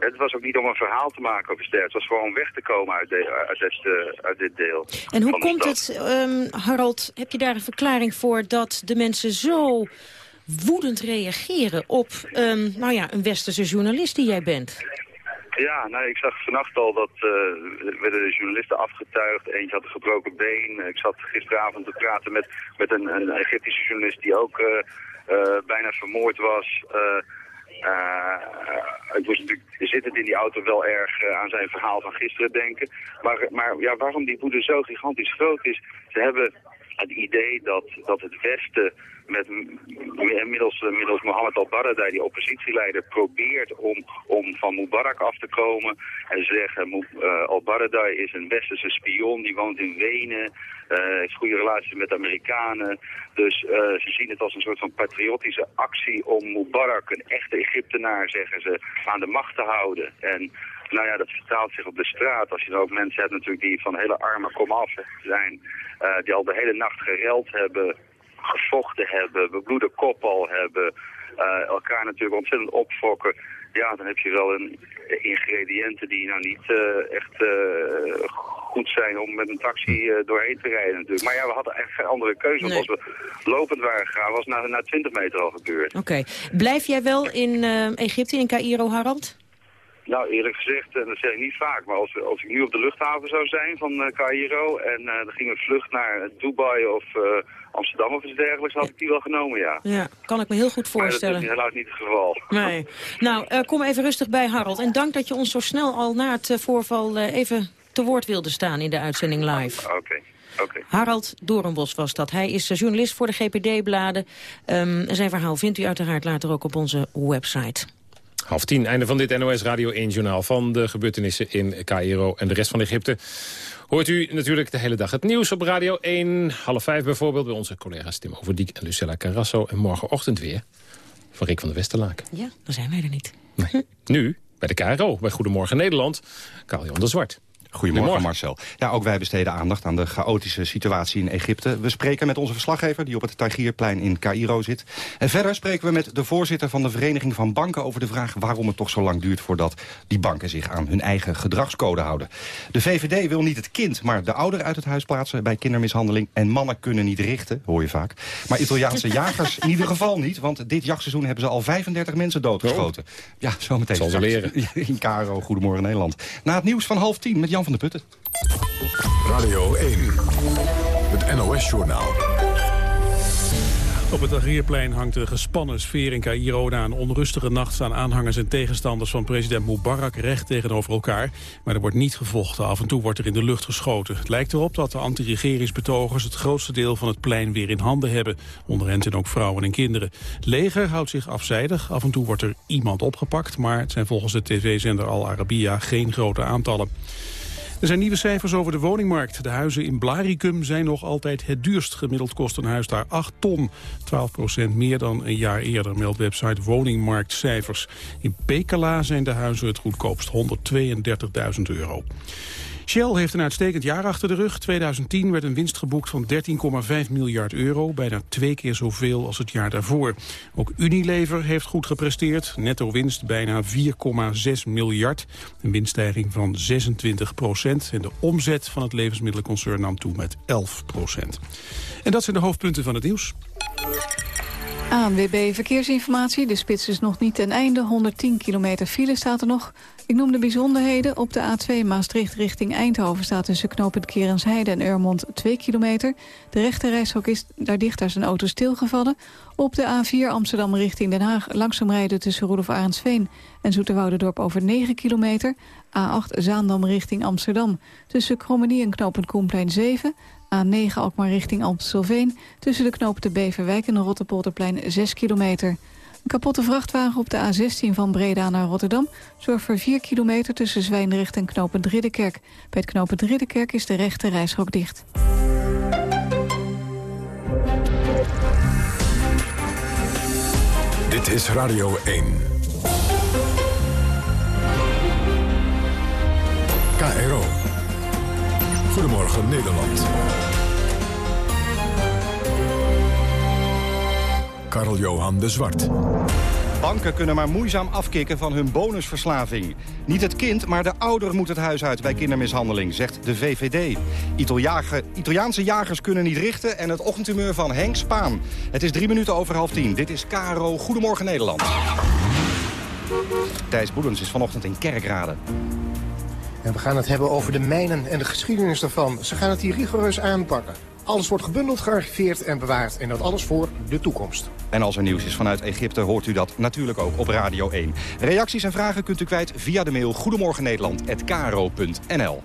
het was ook niet om een verhaal te maken over ster. Het was gewoon weg te komen uit, de, uit, dit, uh, uit dit deel.
En hoe komt het, um, Harold, heb je daar een verklaring voor... dat de mensen zo woedend reageren op um, nou ja, een westerse journalist die jij bent.
Ja, nou, ik zag vannacht al dat uh, werden de journalisten afgetuigd. Eentje had een gebroken been. Ik zat gisteravond te praten met, met een, een Egyptische journalist die ook uh, uh, bijna vermoord was. ik moest natuurlijk zittend in die auto wel erg aan zijn verhaal van gisteren denken. Maar, maar ja, waarom die woede zo gigantisch groot is... Ze hebben het idee dat, dat het Westen met middels, middels Mohammed al-Baradei, die oppositieleider, probeert om, om van Mubarak af te komen. En ze zeggen, uh, al-Baradei is een westerse spion, die woont in Wenen, uh, heeft goede relaties met Amerikanen. Dus ze zien het als een soort van patriotische actie om Mubarak, een echte Egyptenaar, zeggen ze, aan de macht te houden. En nou ja, dat vertaalt zich op de straat. Als je dan ook mensen hebt natuurlijk die van hele arme komaf zijn, uh, die al de hele nacht gereld hebben gevochten hebben, bebloede kop al hebben, eh, elkaar natuurlijk ontzettend opfokken. Ja, dan heb je wel een ingrediënten die nou niet uh, echt uh, goed zijn om met een taxi doorheen te rijden natuurlijk. Maar ja, we hadden echt geen andere keuze. Want als we lopend waren gegaan, was na, na 20 meter al gebeurd.
Oké. Blijf jij wel in Egypte, in Cairo, Harald?
Nou, eerlijk gezegd, en dat zeg ik niet vaak, maar als, als ik nu op de luchthaven zou zijn van uh, Cairo en uh, er ging een vlucht naar Dubai of uh, Amsterdam of iets dergelijks, had ik die wel genomen, ja.
Ja, kan ik me heel goed voorstellen.
Maar dat is helaas niet het geval.
Nee. Nou, kom even rustig bij, Harold. En dank dat je ons zo snel al na het voorval even te woord wilde staan in de uitzending live.
Oké. Okay. Okay.
Harald Doornbos was dat. Hij is journalist voor de GPD-bladen. Um, zijn verhaal vindt u uiteraard later ook op onze website.
Half tien, einde van dit NOS Radio 1-journaal van de gebeurtenissen in Cairo en de rest van Egypte. Hoort u natuurlijk de hele dag het nieuws op Radio 1. Half vijf bijvoorbeeld bij onze collega's Tim Overdiek en Lucella Carrasso. En morgenochtend weer van Rick van der Westerlaken.
Ja, dan zijn wij er niet.
Nee. Nu bij de KRO, bij Goedemorgen Nederland, Karl-Jan de Zwart.
Goedemorgen, Marcel. Ja, ook wij besteden aandacht aan de chaotische situatie in Egypte. We spreken met onze verslaggever die op het Tahrirplein in Cairo zit. En verder spreken we met de voorzitter van de Vereniging van Banken... over de vraag waarom het toch zo lang duurt voordat die banken zich aan hun eigen gedragscode houden. De VVD wil niet het kind, maar de ouder uit het huis plaatsen bij kindermishandeling. En mannen kunnen niet richten, hoor je vaak. Maar Italiaanse jagers in ieder geval niet, want dit jachtseizoen hebben ze al 35 mensen doodgeschoten. Oh. Ja, zometeen.
Zal ze leren.
In Cairo, Goedemorgen Nederland. Na het nieuws van half tien met Jan van der Putten.
Radio 1, het NOS-journaal.
Op het Tahrirplein hangt een gespannen sfeer in Cairo. Na een onrustige nacht staan aanhangers en tegenstanders van president Mubarak recht tegenover elkaar. Maar er wordt niet gevochten. Af en toe wordt er in de lucht geschoten. Het lijkt erop dat de anti-regeringsbetogers het grootste deel van het plein weer in handen hebben. Onder hen zijn ook vrouwen en kinderen. Het leger houdt zich afzijdig. Af en toe wordt er iemand opgepakt. Maar het zijn volgens de tv-zender Al Arabiya geen grote aantallen. Er zijn nieuwe cijfers over de woningmarkt. De huizen in Blaricum zijn nog altijd het duurst. Gemiddeld kost een huis daar 8 ton. 12% meer dan een jaar eerder, meldt website Woningmarktcijfers. In Pekela zijn de huizen het goedkoopst, 132.000 euro. Shell heeft een uitstekend jaar achter de rug. 2010 werd een winst geboekt van 13,5 miljard euro. Bijna twee keer zoveel als het jaar daarvoor. Ook Unilever heeft goed gepresteerd. Netto winst bijna 4,6 miljard. Een winststijging van 26 procent. En de omzet van het levensmiddelenconcern nam toe met 11 procent. En dat zijn de hoofdpunten van het nieuws.
ANWB Verkeersinformatie. De spits is nog niet ten einde. 110 kilometer file staat er nog. Ik noem de bijzonderheden. Op de A2 Maastricht richting Eindhoven staat tussen knooppunt Kerensheide en Urmond 2 kilometer. De rechte is daar dicht, daar zijn auto stilgevallen. Op de A4 Amsterdam richting Den Haag langzaam rijden tussen Rudolf Arendsveen en Zoeterwoudendorp over 9 kilometer. A8 Zaandam richting Amsterdam tussen Krommenie en knooppunt Koenplein 7. A9 Alkmaar richting Amstelveen tussen de knopen de Beverwijk en de Rotterpolderplein 6 kilometer. Een kapotte vrachtwagen op de A16 van Breda naar Rotterdam... zorgt voor 4 kilometer tussen Zwijndrecht en knooppunt Ridderkerk. Bij het Ridderkerk is de rechte reishok dicht.
Dit is Radio 1. KRO. Goedemorgen Nederland. Karl-Johan de Zwart.
Banken kunnen maar moeizaam afkicken van hun bonusverslaving. Niet het kind, maar de ouder moet het huis uit bij kindermishandeling, zegt de VVD. Italiaanse jagers kunnen niet richten en het ochtendhumeur van Henk Spaan. Het is drie minuten over half tien. Dit is Caro. Goedemorgen Nederland. Thijs Boelens is vanochtend in Kerkrade.
En we gaan het hebben over de mijnen en de geschiedenis daarvan. Ze gaan het hier rigoureus aanpakken. Alles wordt gebundeld, gearchiveerd en bewaard. En dat alles voor de toekomst.
En als er nieuws is vanuit Egypte, hoort u dat natuurlijk ook op Radio 1. Reacties en vragen kunt u kwijt via de mail goedemorgennederland.kro.nl.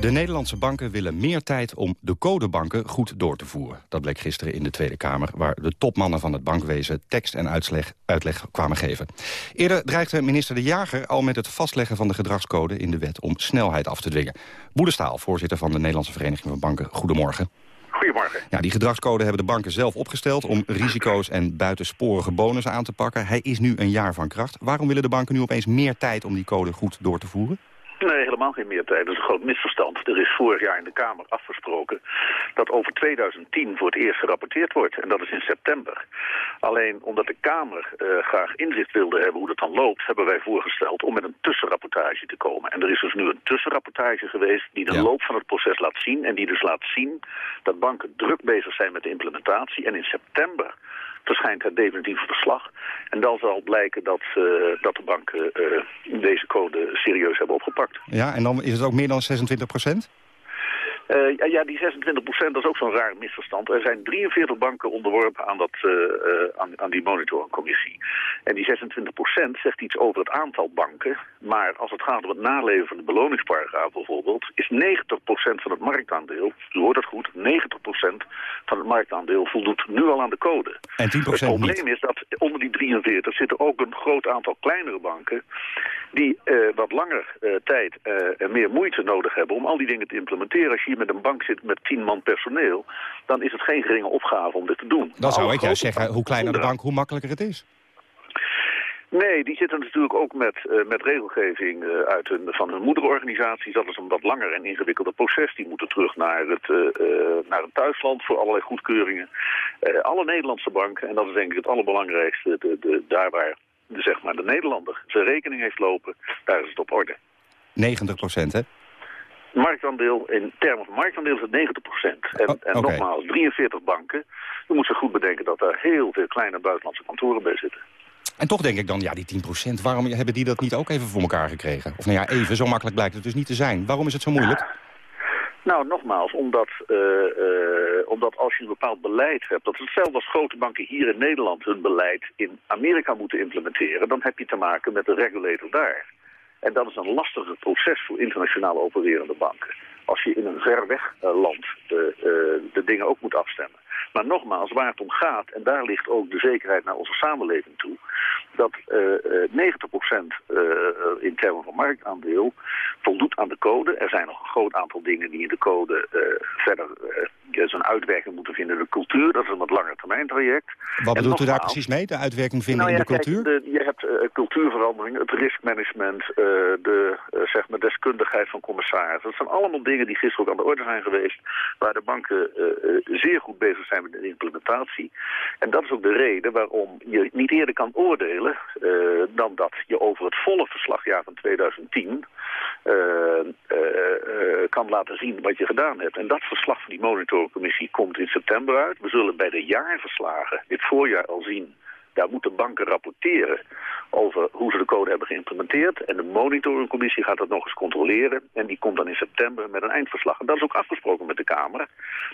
De Nederlandse banken willen meer tijd om de codebanken goed door te voeren. Dat bleek gisteren in de Tweede Kamer, waar de topmannen van het bankwezen tekst en uitleg, uitleg kwamen geven. Eerder dreigde minister De Jager al met het vastleggen van de gedragscode in de wet om snelheid af te dwingen. Boedestaal, voorzitter van de Nederlandse Vereniging van Banken, goedemorgen. Ja, die gedragscode hebben de banken zelf opgesteld om risico's en buitensporige bonussen aan te pakken. Hij is nu een jaar van kracht. Waarom willen de banken nu opeens meer tijd om die code goed door te voeren?
Nee, helemaal geen meer tijd. Dat is een groot misverstand. Er is vorig jaar in de Kamer afgesproken dat over 2010 voor het eerst gerapporteerd wordt. En dat is in september. Alleen omdat de Kamer uh, graag inzicht wilde hebben hoe dat dan loopt... hebben wij voorgesteld om met een tussenrapportage te komen. En er is dus nu een tussenrapportage geweest die de ja. loop van het proces laat zien... en die dus laat zien dat banken druk bezig zijn met de implementatie. En in september verschijnt het definitieve verslag. En dan zal blijken dat, uh, dat de banken uh, deze code serieus hebben opgepakt.
Ja, en dan is het ook meer dan 26 procent?
Uh, ja, ja, die 26 procent, dat is ook zo'n raar misverstand. Er zijn 43 banken onderworpen aan, dat, uh, uh, aan, aan die monitoringcommissie. En die 26 procent zegt iets over het aantal banken. Maar als het gaat om het naleven van de beloningsparagraaf bijvoorbeeld... is 90 procent van het marktaandeel, u hoort het goed... 90 procent van het marktaandeel voldoet nu al aan de code.
En 10
Het probleem is dat onder die 43 zitten ook een groot aantal kleinere banken... die wat langer tijd en meer moeite nodig hebben om al die dingen te implementeren. Als je met een bank zit met tien man personeel... dan is het geen geringe opgave om dit te doen.
Dan zou ik juist zeggen, hoe kleiner de bank, hoe makkelijker het is.
Nee, die zitten natuurlijk ook met, uh, met regelgeving uh, uit hun, van hun moederorganisaties. Dat is een wat langer en ingewikkelder proces. Die moeten terug naar het, uh, naar het thuisland voor allerlei goedkeuringen. alle Nederlandse banken, en dat is denk ik het allerbelangrijkste... De, de, daar waar de, zeg maar, de Nederlander zijn rekening heeft lopen, daar is het op orde.
90 procent, hè?
Marktaandeel, in termen van marktaandeel is het 90 procent. En,
Oh,
en nogmaals, 43 banken. We moeten goed bedenken dat daar heel veel kleine buitenlandse kantoren bij zitten.
En toch denk ik dan, ja, die 10 procent, waarom hebben die dat niet ook even voor elkaar gekregen? Of nou ja, even, zo makkelijk blijkt het dus niet te zijn. Waarom is het zo moeilijk?
Nou, nogmaals, omdat, eh, eh, omdat als je een bepaald beleid hebt... dat is hetzelfde als grote banken hier in Nederland hun beleid in Amerika moeten implementeren... dan heb je te maken met de regulator daar. En dat is een lastiger proces voor internationaal opererende banken. Als je in een ver weg uh, land de, uh, de dingen ook moet afstemmen. Maar nogmaals, waar het om gaat, en daar ligt ook de zekerheid naar onze samenleving toe... dat uh, 90% in termen van marktaandeel voldoet aan de code. Er zijn nog een groot aantal dingen die in de code verder zijn uitwerking moeten vinden. De cultuur, dat is een wat langer termijn traject.
Wat bedoelt u daar precies mee, de uitwerking vinden
nou
in de cultuur?
Kijk, de, je hebt cultuurverandering, het riskmanagement, de zeg maar deskundigheid van commissarissen. Dat zijn allemaal dingen die gisteren ook aan de orde zijn geweest, waar de banken zeer goed bezig zijn met de implementatie. En dat is ook de reden waarom je niet eerder kan oordelen dan dat je over het volle verslagjaar van 2010 kan laten zien wat je gedaan hebt. En dat verslag van die monitoringcommissie komt in september uit. We zullen bij de jaarverslagen dit voorjaar al zien daar moeten banken rapporteren over hoe ze de code hebben geïmplementeerd. En de monitoringcommissie gaat dat nog eens controleren. En die komt dan in september met een eindverslag. En dat is ook afgesproken met de Kamer.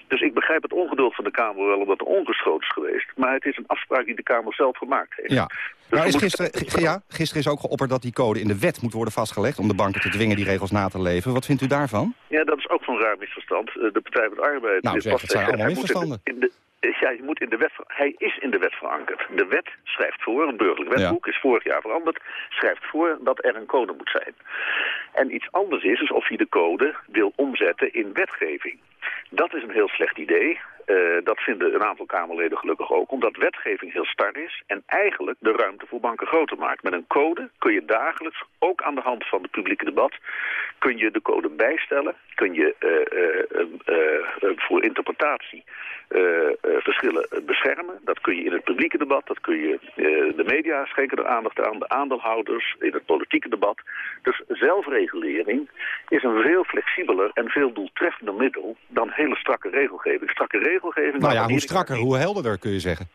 Dus ik begrijp het ongeduld van de Kamer wel omdat er ongeschoten is geweest. Maar het is een afspraak die de Kamer zelf gemaakt heeft.
Ja.
Dus
maar is gisteren, ja, gisteren is ook geopperd dat die code in de wet moet worden vastgelegd... om de banken te dwingen die regels na te leven. Wat vindt u daarvan?
Ja, dat is ook zo'n raar misverstand. Eh, De Partij van de Arbeid...
Nou, zeg, het zijn allemaal misverstanden.
in de- Ja, je moet in de wet, hij is in de wet verankerd. De wet schrijft voor, een burgerlijk wetboek is vorig jaar veranderd, schrijft voor dat er een code moet zijn. En iets anders is, is of je de code wil omzetten in wetgeving. Dat is een heel slecht idee. Eh, dat vinden een aantal Kamerleden gelukkig ook, omdat wetgeving heel start is en eigenlijk de ruimte voor banken groter maakt. Met een code kun je dagelijks, ook aan de hand van het publieke debat, kun je de code bijstellen, kun je eh, eh, voor interpretatie verschillen beschermen. Dat kun je in het publieke debat, dat kun je, de media schenken er aandacht aan, de aandeelhouders, in het politieke debat. Dus zelfregulering is een veel flexibeler en veel doeltreffender middel dan hele strakke regelgeving. Strakke regelgeving...
Nou ja, hoe strakker, hoe helderder kun je zeggen.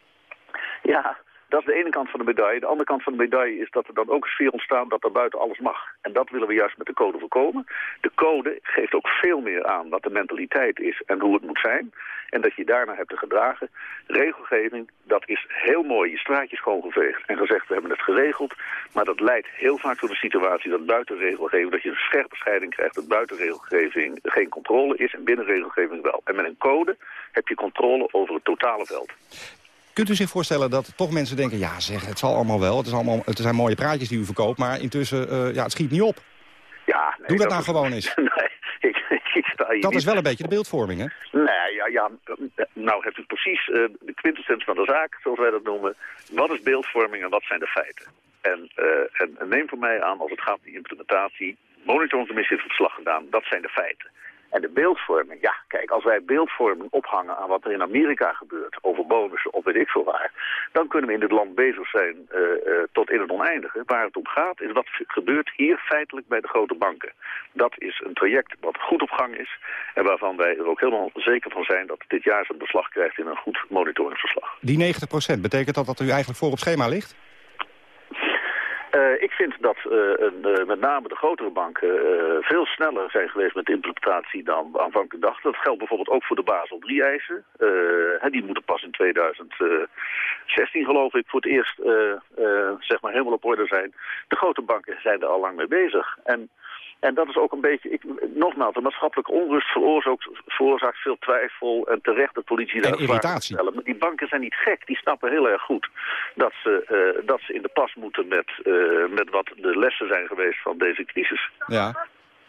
ja, dat is de ene kant van de medaille. De andere kant van de medaille is dat er dan ook een sfeer ontstaat dat er buiten alles mag. En dat willen we juist met de code voorkomen. De code geeft ook veel meer aan wat de mentaliteit is en hoe het moet zijn. En dat je daarna hebt te gedragen. Regelgeving, dat is heel mooi. Je straatje schoongeveegd en gezegd we hebben het geregeld. Maar dat leidt heel vaak tot een situatie dat buiten regelgeving, dat je een scherpe scheiding krijgt. Dat buiten regelgeving geen controle is en binnen regelgeving wel. En met een code heb je controle over het totale veld.
Kunt u zich voorstellen dat toch mensen denken... ja zeg, het zal allemaal wel, het, is allemaal, het zijn mooie praatjes die u verkoopt... maar intussen, eh, ja, het schiet niet op.
Ja, nee,
Doe dat, nou
is-
gewoon eens.
Nee, ik, ik sta hier
Dat
niet-
is wel een beetje de beeldvorming, hè?
Nee, ja, ja, nou hebt u precies eh, de quintessens van de zaak, zoals wij dat noemen. Wat is beeldvorming en wat zijn de feiten? En, eh, en, en neem voor mij aan, als het gaat om die implementatie, monitoringcommissie heeft verslag gedaan. Dat zijn de feiten. En de beeldvorming, ja, kijk, als wij beeldvorming ophangen aan wat er in Amerika gebeurt, over bonussen of weet ik veel waar, dan kunnen we in dit land bezig zijn uh, uh, tot in het oneindige. Waar het om gaat is wat gebeurt hier feitelijk bij de grote banken. Dat is een traject wat goed op gang is en waarvan wij er ook helemaal zeker van zijn dat dit jaar zijn beslag krijgt in een goed monitoringsverslag.
Die 90% betekent dat dat u eigenlijk voor op schema ligt?
Uh, ik vind dat uh, uh, met name de grotere banken veel sneller zijn geweest met de implementatie dan aanvankelijk dachten. Dat geldt bijvoorbeeld ook voor de Basel 3-eisen. die moeten pas in 2016 geloof ik voor het eerst zeg maar helemaal op orde zijn. De grote banken zijn er al lang mee bezig. En en dat is ook een beetje, ik, nogmaals, de maatschappelijke onrust veroorzaakt, veroorzaakt veel twijfel en terecht de politie daar
irritatie.
stellen. Maar die banken zijn niet gek, die snappen heel erg goed dat ze, uh, dat ze in de pas moeten met, uh, met wat de lessen zijn geweest van deze crisis.
Ja.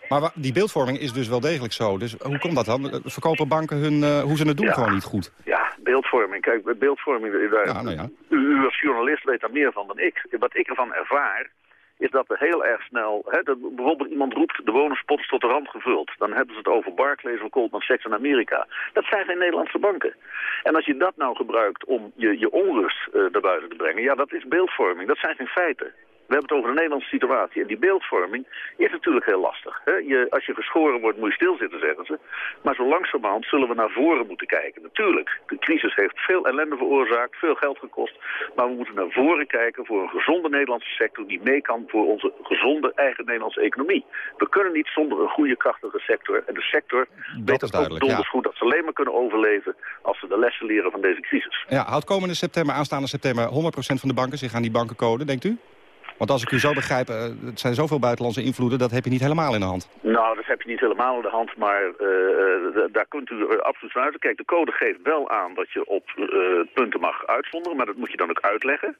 Maar die beeldvorming is dus wel degelijk zo. Dus hoe komt dat dan? Verkopen banken hun, uh, hoe ze het doen
ja.
gewoon niet goed?
Ja, beeldvorming. Kijk, beeldvorming, daar,
ja, nou ja.
u, u als journalist weet daar meer van dan ik. Wat ik ervan ervaar, is dat er heel erg snel... Hè, dat bijvoorbeeld iemand roept de woningspot tot de rand gevuld. Dan hebben ze het over Barclays of Goldman Sachs in Amerika. Dat zijn geen Nederlandse banken. En als je dat nou gebruikt om je, je onrust uh, naar buiten te brengen... ja, dat is beeldvorming. Dat zijn geen feiten. We hebben het over de Nederlandse situatie. En die beeldvorming is natuurlijk heel lastig. Hè? Je, als je geschoren wordt, moet je stilzitten, zeggen ze. Maar zo langzamerhand zullen we naar voren moeten kijken. Natuurlijk, de crisis heeft veel ellende veroorzaakt, veel geld gekost. Maar we moeten naar voren kijken voor een gezonde Nederlandse sector... die mee kan voor onze gezonde eigen Nederlandse economie. We kunnen niet zonder een goede, krachtige sector. En de sector weet
is
ook donders goed dat ze alleen maar kunnen overleven... als ze de lessen leren van deze crisis.
Ja, houdt komende september, aanstaande september... 100% van de banken zich aan die bankencode, denkt u? Want als ik u zo begrijp, uh, het zijn zoveel buitenlandse invloeden... dat heb je niet helemaal in de hand.
Nou, dat heb je niet helemaal in de hand, maar uh, daar kunt u absoluut van uit. Kijk, de code geeft wel aan dat je op punten mag uitzonderen, maar dat moet je dan ook uitleggen.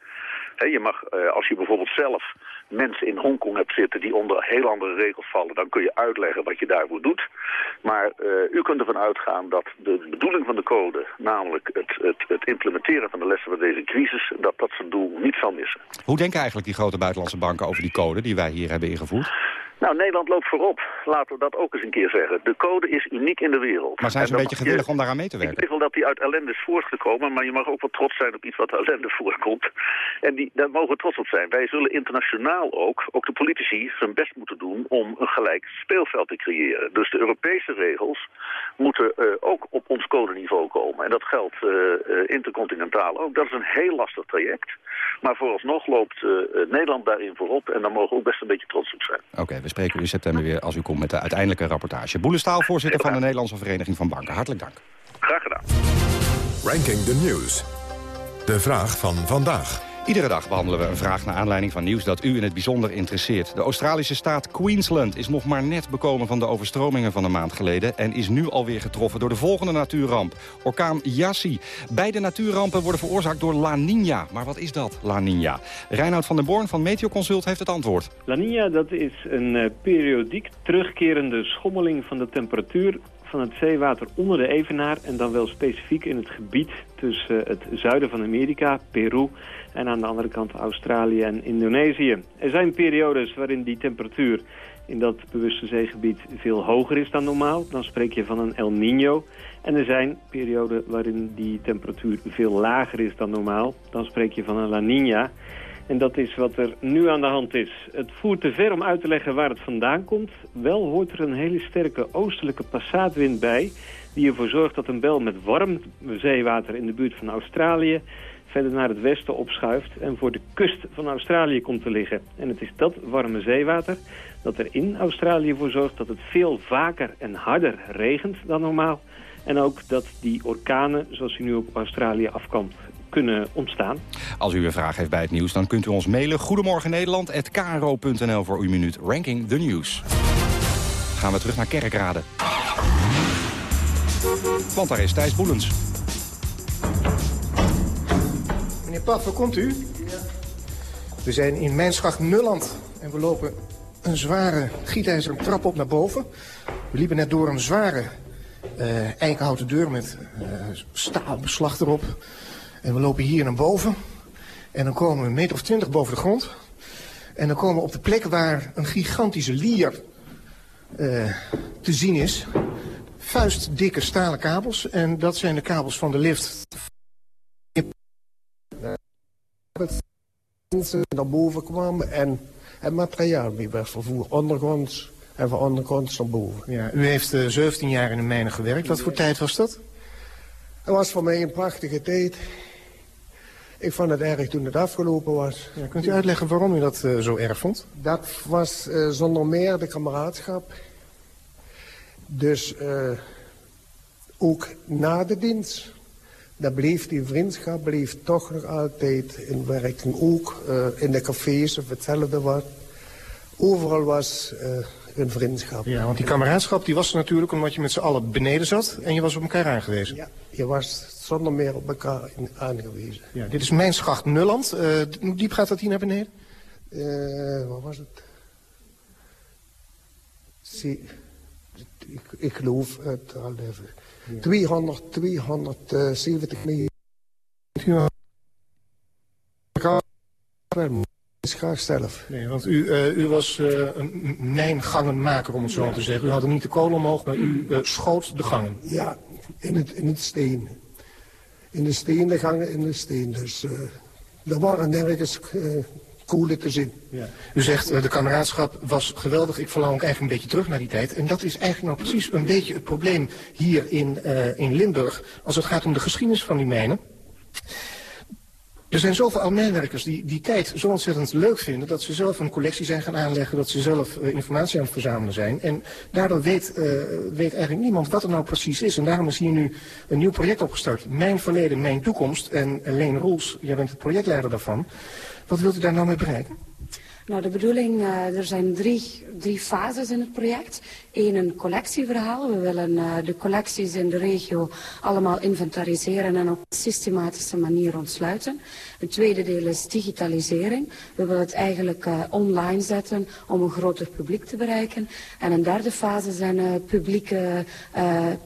Je mag, als je bijvoorbeeld zelf mensen in Hongkong hebt zitten die onder heel andere regels vallen, dan kun je uitleggen wat je daarvoor doet. Maar u kunt ervan uitgaan dat de bedoeling van de code, namelijk het, het, het implementeren van de lessen van deze crisis, dat dat zijn doel niet zal missen.
Hoe denken eigenlijk die grote buitenlandse banken over die code die wij hier hebben ingevoerd?
Nou, Nederland loopt voorop. Laten we dat ook eens een keer zeggen. De code is uniek in de wereld.
Maar zijn ze een beetje gewillig om daaraan mee te werken?
Ik weet wel dat die uit ellende is voortgekomen, maar je mag ook wel trots zijn op iets wat uit ellende voorkomt. En die, daar mogen we trots op zijn. Wij zullen internationaal ook, ook de politici, zijn best moeten doen om een gelijk speelveld te creëren. Dus de Europese regels moeten uh, ook op ons codeniveau komen. En dat geldt uh, uh, intercontinentaal ook. Dat is een heel lastig traject. Maar vooralsnog loopt Nederland daarin voorop en daar mogen we ook best een beetje trots op zijn.
Oké, okay, we spreken u in september weer als u komt met de uiteindelijke rapportage. Boele Staal, voorzitter van de Nederlandse Vereniging van Banken. Hartelijk dank.
Graag gedaan.
Ranking the News. De vraag van vandaag.
Iedere dag behandelen we een vraag naar aanleiding van nieuws dat u in het bijzonder interesseert. De Australische staat Queensland is nog maar net bekomen van de overstromingen van een maand geleden... en is nu alweer getroffen door de volgende natuurramp, orkaan Yassi. Beide natuurrampen worden veroorzaakt door La Niña. Maar wat is dat, La Niña? Reinoud van den Born van Meteoconsult heeft het antwoord.
La Niña dat is een uh, periodiek terugkerende schommeling van de temperatuur van het zeewater onder de evenaar... en dan wel specifiek in het gebied tussen het zuiden van Amerika, Peru... en aan de andere kant Australië en Indonesië. Er zijn periodes waarin die temperatuur in dat bewuste zeegebied veel hoger is dan normaal. Dan spreek je van een El Niño. En er zijn perioden waarin die temperatuur veel lager is dan normaal. Dan spreek je van een La Niña. En dat is wat er nu aan de hand is. Het voert te ver om uit te leggen waar het vandaan komt. Wel hoort er een hele sterke oostelijke passaatwind bij... die ervoor zorgt dat een bel met warm zeewater in de buurt van Australië... verder naar het westen opschuift en voor de kust van Australië komt te liggen. En het is dat warme zeewater dat er in Australië voor zorgt... dat het veel vaker en harder regent dan normaal... En ook dat die orkanen, zoals u nu op Australië afkomt, kunnen ontstaan.
Als u een vraag heeft bij het nieuws, dan kunt u ons mailen. Goedemorgen Nederland@kro.nl voor uw minuut Ranking the News. Gaan we terug naar Kerkrade. Want daar is Thijs Boelens.
Meneer Paf, waar komt u? We zijn in Mijnschacht Nulland en we lopen een zware gietijzeren trap op naar boven. We liepen net door een zware uh, eikenhouten deur met uh, staalbeslag erop. En we lopen hier naar boven. En dan komen we een meter of twintig boven de grond. En dan komen we op de plek waar een gigantische lier eh, te zien is. Vuistdikke stalen kabels. En dat zijn de kabels van de lift.
mensen naar boven kwamen en het materiaal weer werd vervoerd. Ondergronds en van ondergronds naar boven.
Ja, u heeft uh, 17 jaar in de mijnen gewerkt. Wat voor tijd was dat?
Het was voor mij een prachtige tijd. Ik vond het erg toen het afgelopen was.
Ja, kunt u uitleggen waarom u dat uh, zo erg vond?
Dat was uh, zonder meer de kameraadschap. Dus uh, ook na de dienst. Dan bleef die vriendschap bleef toch nog altijd in werking. Ook in de cafés of hetzelfde wat. Overal was een vriendschap.
Ja, want die kameraadschap die was er natuurlijk omdat je met z'n allen beneden zat en je was op elkaar aangewezen.
Ja, je was zonder meer op elkaar aangewezen.
Ja, dit is mijn schacht Nulland. Uh, hoe diep gaat dat hier naar beneden?
Uh, wat was het? Zie, ik, ik geloof het al even. Ja. 200, 270 meter. Graag zelf.
Nee, want u, uh, u was uh, een mijngangenmaker, om het zo te zeggen. U had er niet de kolen omhoog, maar u uh, schoot de gangen.
Ja, in het, in het steen. In de steen, de gangen in de steen. Dus er waren nergens koelen te zien.
Ja. U zegt, de kameraadschap was geweldig. Ik verlang ook eigenlijk een beetje terug naar die tijd. En dat is eigenlijk nou precies een beetje het probleem hier in, in Limburg... als het gaat om de geschiedenis van die mijnen. Er zijn zoveel oud-mijnwerkers die die tijd zo ontzettend leuk vinden... dat ze zelf een collectie zijn gaan aanleggen, dat ze zelf uh, informatie aan het verzamelen zijn. En daardoor weet, uh, weet eigenlijk niemand wat er nou precies is. En daarom is hier nu een nieuw project opgestart. Mijn verleden, mijn toekomst. En Leen Roels, jij bent het projectleider daarvan. Wat wilt u daar nou mee bereiken?
Nou, de bedoeling, uh, er zijn drie, drie fases in het project. Eén, een collectieverhaal. We willen uh, de collecties in de regio allemaal inventariseren en op een systematische manier ontsluiten. Het tweede deel is digitalisering. We willen het eigenlijk uh, online zetten om een groter publiek te bereiken. En een derde fase zijn publieke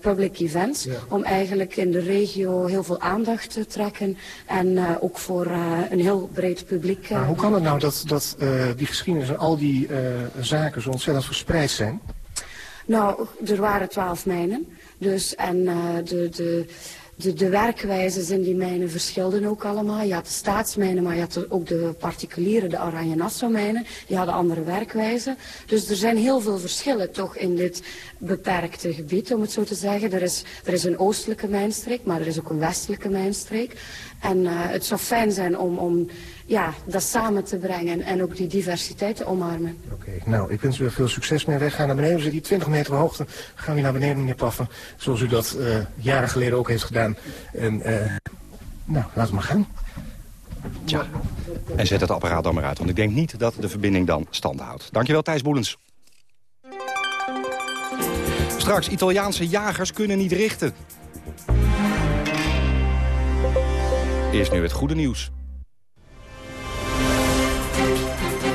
public events. Ja. Om eigenlijk in de regio heel veel aandacht te trekken. En ook voor een heel breed publiek.
maar hoe kan het nou dat... dat die geschiedenis en al die uh, zaken zo ontzettend verspreid zijn?
Nou, er waren twaalf mijnen. Dus, en uh, de, de, de, de werkwijzes in die mijnen verschilden ook allemaal. Je had de staatsmijnen, maar je had ook de particuliere, de Oranje Nassau-mijnen. Die hadden andere werkwijzen. Dus er zijn heel veel verschillen toch in dit beperkte gebied, om het zo te zeggen. Er is, er is een oostelijke mijnstreek, maar er is ook een westelijke mijnstreek. En uh, het zou fijn zijn om, om ja, dat samen te brengen en ook die diversiteit te omarmen.
Oké, okay, nou, ik wens u er veel succes mee. Wij gaan naar beneden. We zitten die 20 meter hoogte. Gaan we naar beneden, meneer Paffen. Zoals u dat uh, jaren geleden ook heeft gedaan. En, uh, nou, laten we maar gaan.
Tja, en zet het apparaat dan maar uit. Want ik denk niet dat de verbinding dan stand houdt. Dankjewel, Thijs Boelens. Straks, Italiaanse jagers kunnen niet richten. Eerst nu het goede nieuws.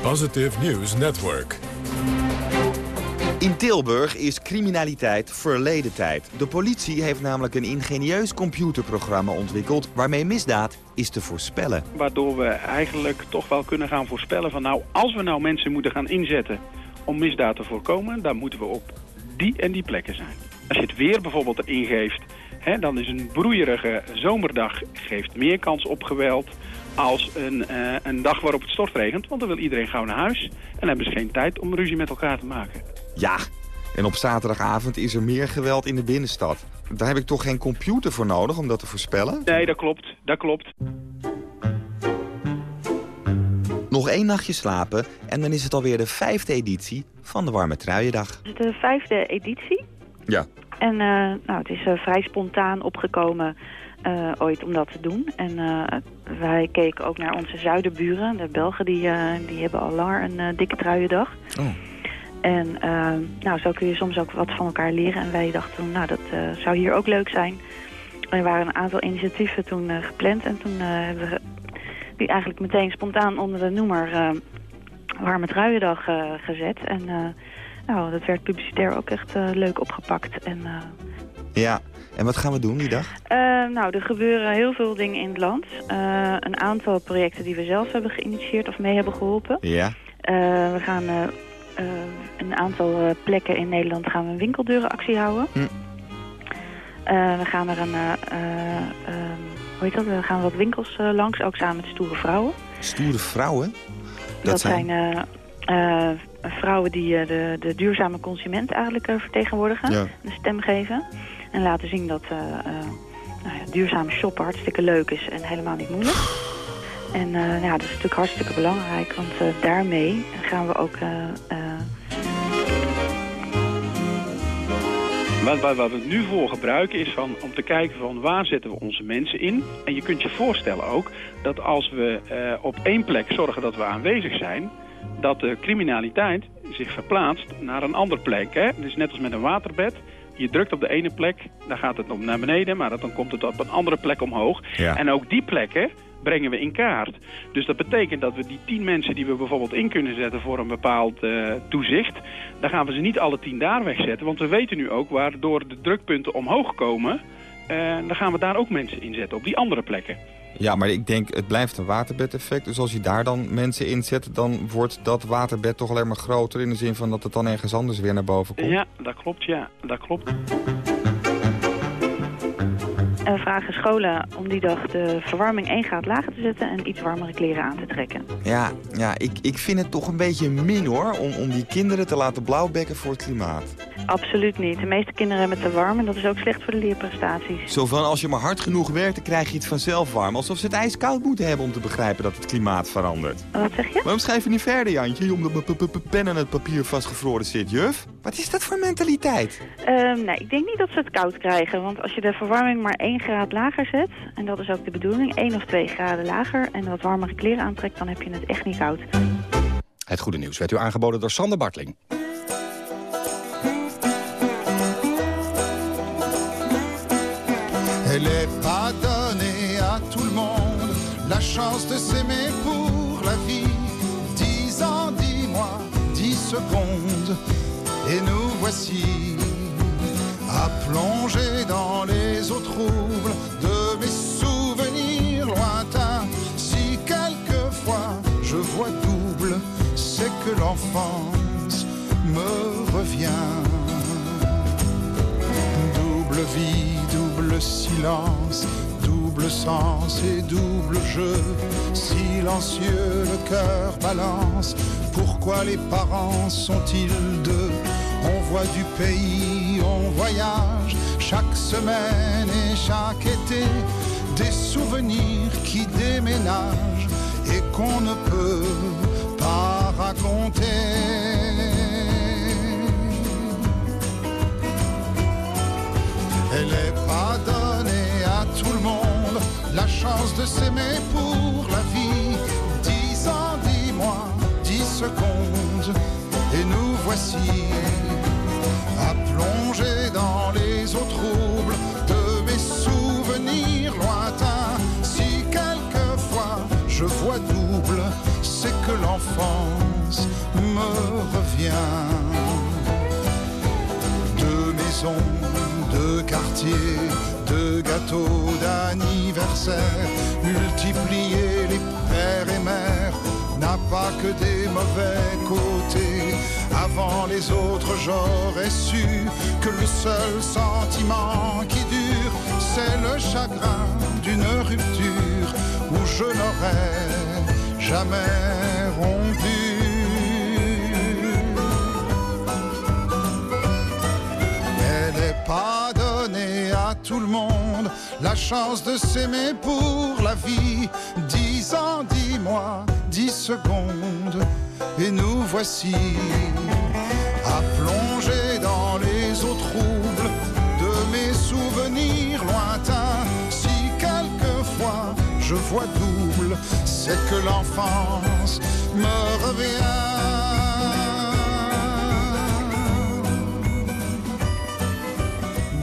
Positive News Network.
In Tilburg is criminaliteit verleden tijd. De politie heeft namelijk een ingenieus computerprogramma ontwikkeld... waarmee misdaad is te voorspellen.
Waardoor we eigenlijk toch wel kunnen gaan voorspellen van... nou, als we nou mensen moeten gaan inzetten om misdaad te voorkomen... dan moeten we op die en die plekken zijn. Als je het weer bijvoorbeeld erin dan is een broeierige zomerdag geeft meer kans op geweld als een, uh, een dag waarop het stortregent. Want dan wil iedereen gauw naar huis. En hebben ze geen tijd om ruzie met elkaar te maken.
Ja, en op zaterdagavond is er meer geweld in de binnenstad. Daar heb ik toch geen computer voor nodig om dat te voorspellen?
Nee, dat klopt. Dat klopt.
Nog één nachtje slapen en dan is het alweer de vijfde editie van de Warme Truiendag.
De vijfde editie.
Ja.
En uh, nou, het is uh, vrij spontaan opgekomen uh, ooit om dat te doen. En wij keken ook naar onze zuidenburen. De Belgen die, die hebben al langer een dikke truiendag.
Oh.
En nou, zo kun je soms ook wat van elkaar leren. En wij dachten toen, nou dat zou hier ook leuk zijn. Er waren een aantal initiatieven toen gepland. En toen hebben we die eigenlijk meteen spontaan onder de noemer Warme Truiendag gezet. En nou, dat werd publicitair ook echt leuk opgepakt. En,
ja, en wat gaan we doen die dag?
Uh, nou, er gebeuren heel veel dingen in het land. Uh, een aantal projecten die we zelf hebben geïnitieerd of mee hebben geholpen.
Ja.
Uh, we gaan een aantal plekken in Nederland gaan we een winkeldeurenactie houden.
Hm.
we gaan er een, ehm, hoe heet dat, we gaan wat winkels langs, ook samen met Stoere Vrouwen.
Stoere Vrouwen?
Dat, zijn, vrouwen die de, de duurzame consument eigenlijk vertegenwoordigen.
Ja.
Een stem geven. En laten zien dat nou ja, duurzame shoppen hartstikke leuk is en helemaal niet moeilijk. En uh, ja, dat is natuurlijk hartstikke belangrijk, want uh, daarmee gaan we ook... Uh,
wat, wat, wat, we nu voor gebruiken is van, om te kijken van waar zetten we onze mensen in. En je kunt je voorstellen ook dat als we op één plek zorgen dat we aanwezig zijn... dat de criminaliteit zich verplaatst naar een andere plek. Hè? Dus net als met een waterbed je drukt op de ene plek, dan gaat het naar beneden, maar dan komt het op een andere plek omhoog. En ook die plekken brengen we in kaart. Dus dat betekent dat we die tien mensen die we bijvoorbeeld in kunnen zetten voor een bepaald uh, toezicht, dan gaan we ze niet alle tien daar wegzetten. Want we weten nu ook waardoor de drukpunten omhoog komen, uh, dan gaan we daar ook mensen in zetten op die andere plekken.
Ja, maar ik denk, het blijft een waterbedeffect. Dus als je daar dan mensen in zet, dan wordt dat waterbed toch alleen maar groter... in de zin van dat het dan ergens anders weer naar boven komt.
Ja, dat klopt, ja. Dat klopt.
En we vragen scholen om die dag de verwarming 1 graad lager te zetten... en iets warmere kleren aan te trekken.
Ja, ja ik, ik vind het toch een beetje min hoor, om, om die kinderen te laten blauwbekken voor het klimaat.
Absoluut niet. De meeste kinderen hebben te warm en dat is ook slecht voor de leerprestaties.
Zo van, als je maar hard genoeg werkt, dan krijg je het vanzelf warm. Alsof ze het ijskoud moeten hebben om te begrijpen dat het klimaat verandert.
Wat zeg je?
Waarom schrijf je niet verder, Jantje? Omdat mijn pen en het papier vastgevroren zit, juf? Wat is dat voor mentaliteit?
Um, nee, ik denk niet dat ze het koud krijgen. Want als je de verwarming maar 1 graad lager zet... en dat is ook de bedoeling, 1 of 2 graden lager... en wat warmere kleren aantrekt, dan heb je het echt niet koud.
Het goede nieuws werd u aangeboden door Sander Bartling.
Elle est pas donnée à tout le monde la chance de s'aimer pour la vie. Dix ans, dix mois, dix secondes, et nous voici à plonger dans les eaux troubles de mes souvenirs lointains. Si quelquefois je vois double, c'est que l'enfance me revient. Double vie, double silence, double sens et double jeu. Silencieux, le cœur balance. Pourquoi les parents sont-ils deux? On voit du pays, on voyage chaque semaine et chaque été. Des souvenirs qui déménagent et qu'on ne peut pas raconter. Elle est pas donnée à tout le monde la chance de s'aimer pour la vie. Dix ans, dix mois, dix secondes, et nous voici à plonger dans les eaux troubles de mes souvenirs lointains. Si quelquefois je vois double, c'est que l'enfance me revient. De maisons de quartier, de gâteaux d'anniversaire, multiplier les pères et mères n'a pas que des mauvais côtés. Avant les autres, j'aurais su que le seul sentiment qui dure, c'est le chagrin d'une rupture où je n'aurais jamais rompu. Pas donnée à tout le monde la chance de s'aimer pour la vie. Dix ans, dix mois, dix secondes, et nous voici à plonger dans les eaux troubles de mes souvenirs lointains. Si quelquefois je vois double, c'est que l'enfance me revient.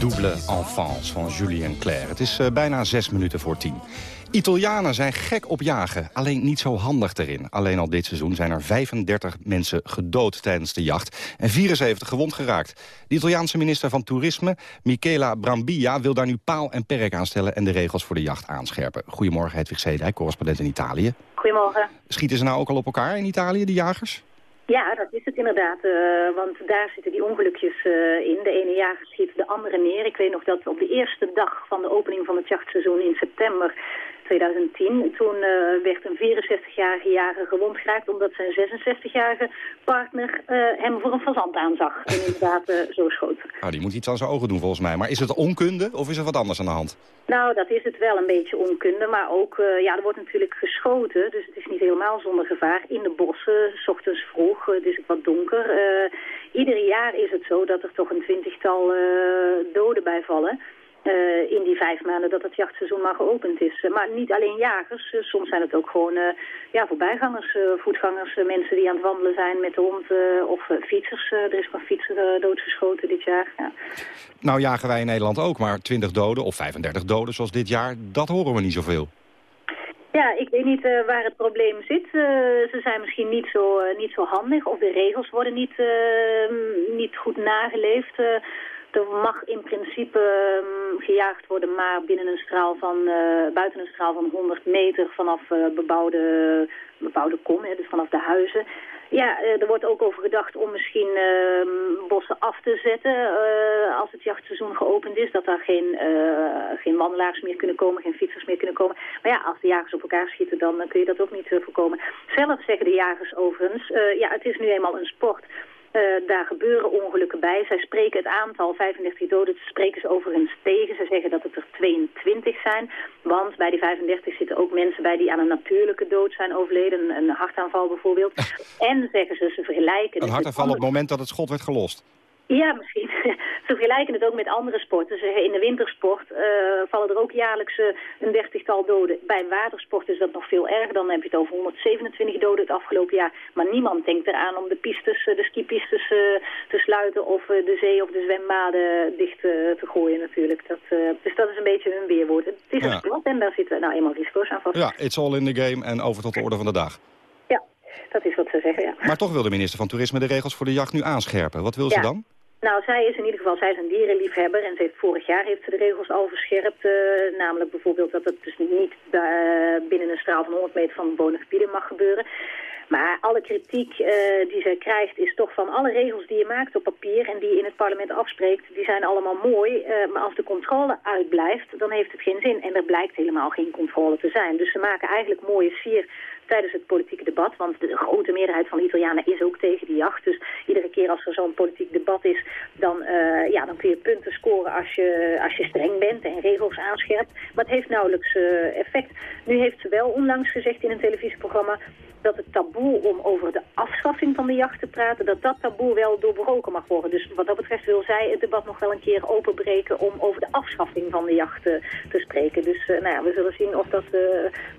Double Enfance van Julien Claire. Het is uh, bijna zes minuten voor tien. Italianen zijn gek op jagen, alleen niet zo handig erin. Alleen al dit seizoen zijn er 35 mensen gedood tijdens de jacht... en 74 gewond geraakt. De Italiaanse minister van Toerisme, Michela Brambilla... wil daar nu paal en perk aan stellen en de regels voor de jacht aanscherpen. Goedemorgen, Hedwig Zedijk, correspondent in Italië.
Goedemorgen.
Schieten ze nou ook al op elkaar in Italië, de jagers?
Ja, dat is het inderdaad. want daar zitten die ongelukjes in. De ene jager schiet de andere neer. Ik weet nog dat op de eerste dag van de opening van het jachtseizoen in september 2010. Toen uh, werd een 64-jarige jager gewond geraakt omdat zijn 66-jarige partner uh, hem voor een fazant aanzag. En inderdaad uh, zo schoot.
Nou, die moet iets aan zijn ogen doen volgens mij. Maar is het onkunde of is er wat anders aan de hand?
Nou, dat is het wel een beetje onkunde. Maar ook, ja, er wordt natuurlijk geschoten. Dus het is niet helemaal zonder gevaar. In de bossen, s ochtends vroeg, het is wat donker. ieder jaar is het zo dat er toch een twintigtal doden bijvallen. Uh, in die vijf maanden dat het jachtseizoen maar geopend is. Uh, maar niet alleen jagers, uh, soms zijn het ook gewoon ja, voorbijgangers, voetgangers, mensen die aan het wandelen zijn met de hond of fietsers. er is maar fietser doodgeschoten dit jaar. Ja.
Nou jagen wij in Nederland ook maar 20 doden of 35 doden zoals dit jaar. Dat horen we niet zoveel.
Ja, ik weet niet waar het probleem zit. ze zijn misschien niet zo, niet zo handig of de regels worden niet, niet goed nageleefd. Er mag in principe um, gejaagd worden, maar binnen een straal van, uh, buiten een straal van 100 meter vanaf uh, bebouwde, bebouwde kom, hè, dus vanaf de huizen. Ja, uh, er wordt ook over gedacht om misschien ehm, bossen af te zetten als het jachtseizoen geopend is. Dat daar geen, geen wandelaars meer kunnen komen, geen fietsers meer kunnen komen. Maar ja, als de jagers op elkaar schieten, dan kun je dat ook niet voorkomen. Zelf zeggen de jagers overigens, ja, het is nu eenmaal een sport. Uh, daar gebeuren ongelukken bij. Zij spreken het aantal 35 doden, spreken ze overigens tegen. Ze zeggen dat het er 22 zijn. Want bij die 35 zitten ook mensen bij die aan een natuurlijke dood zijn overleden. Een hartaanval bijvoorbeeld. En zeggen ze, ze vergelijken...
Een hartaanval op het moment dat het schot werd gelost?
Ja, misschien. Ze vergelijken het ook met andere sporten. in de wintersport uh, vallen er ook jaarlijks uh, een dertigtal doden. Bij watersport is dat nog veel erger. Dan heb je het over 127 doden het afgelopen jaar. Maar niemand denkt eraan om de pistes, uh, de skipistes te sluiten... of de zee of de zwembaden dicht te gooien natuurlijk. Dat, dus dat is een beetje hun weerwoord. Het is een sport en daar zitten nou eenmaal risico's aan vast.
Ja, it's all in the game en over tot de orde van de dag.
Dat is wat ze zeggen, ja.
Maar toch wil de minister van Toerisme de regels voor de jacht nu aanscherpen. Wat wil ze dan?
Nou, zij is in ieder geval, zij is een dierenliefhebber en ze heeft, vorig jaar heeft ze de regels al verscherpt. Uh, namelijk bijvoorbeeld dat het dus niet uh, binnen een straal van 100 meter van bewoonde gebieden mag gebeuren. Maar alle kritiek uh, die zij krijgt is toch van alle regels die je maakt op papier en die je in het parlement afspreekt, die zijn allemaal mooi. maar als de controle uitblijft, dan heeft het geen zin. En er blijkt helemaal geen controle te zijn. Dus ze maken eigenlijk mooie sier tijdens het politieke debat. Want de grote meerderheid van de Italianen is ook tegen die jacht. Dus iedere keer als er zo'n politiek debat is, dan, uh, ja, dan kun je punten scoren als je, als je streng bent en regels aanscherpt. Maar het heeft nauwelijks effect. Nu heeft ze wel onlangs gezegd in een televisieprogramma dat het taboe om over de afschaffing van de jacht te praten, dat dat taboe wel doorbroken mag worden. Dus wat dat betreft wil zij het debat nog wel een keer openbreken om over de afschaffing van de jacht te, te spreken. Dus uh, nou ja, we zullen zien of dat uh,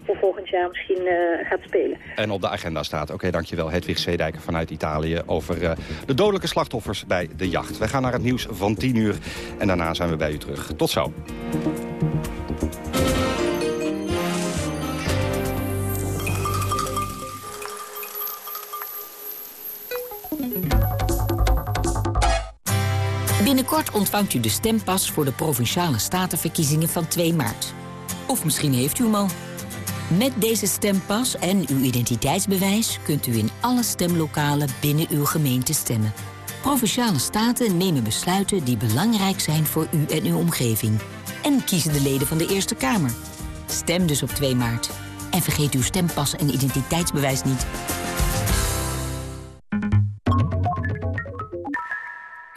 voor volgend jaar misschien gaat spelen.
En op de agenda staat, oké, dankjewel Hedwig Zeedijker vanuit Italië over de dodelijke slachtoffers bij de jacht. Wij gaan naar het nieuws van 10 uur en daarna zijn we bij u terug. Tot zo.
Binnenkort ontvangt u de stempas voor de Provinciale Statenverkiezingen van 2 maart. Of misschien heeft u hem al. Met deze stempas en uw identiteitsbewijs kunt u in alle stemlokalen binnen uw gemeente stemmen. Provinciale staten nemen besluiten die belangrijk zijn voor u en uw omgeving. En kiezen de leden van de Eerste Kamer. Stem dus op 2 maart. En vergeet uw stempas en identiteitsbewijs niet.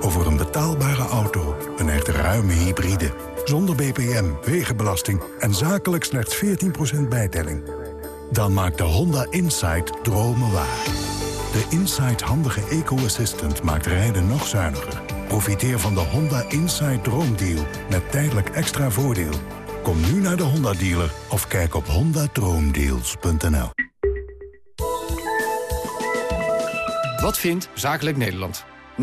Over een betaalbare auto, een echt ruime hybride... zonder BPM, wegenbelasting en zakelijk slechts 14% bijtelling... dan maakt de Honda Insight dromen waar. De Insight handige eco-assistant maakt rijden nog zuiniger. Profiteer van de Honda Insight Droomdeal met tijdelijk extra voordeel. Kom nu naar de Honda-dealer of kijk op hondadroomdeals.nl.
Wat vindt Zakelijk Nederland? 59%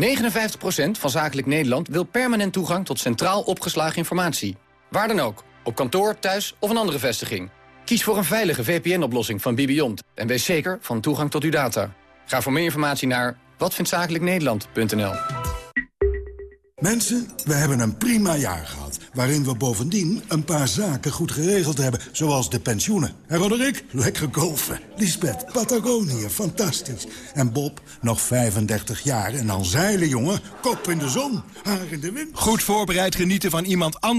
van Zakelijk Nederland wil permanent toegang tot centraal opgeslagen informatie. Waar dan ook, op kantoor, thuis of een andere vestiging. Kies voor een veilige VPN-oplossing van Bibiont en wees zeker van toegang tot uw data. Ga voor meer informatie naar watvindtzakelijknederland.nl.
Mensen, we hebben een prima jaar gehad. Waarin we bovendien een paar zaken goed geregeld hebben. Zoals de pensioenen. En Roderick, lekker golfen. Lisbeth, Patagonië, fantastisch. En Bob, nog 35 jaar en al zeilen, jongen. Kop in de zon, haar in de wind.
Goed voorbereid genieten van iemand anders.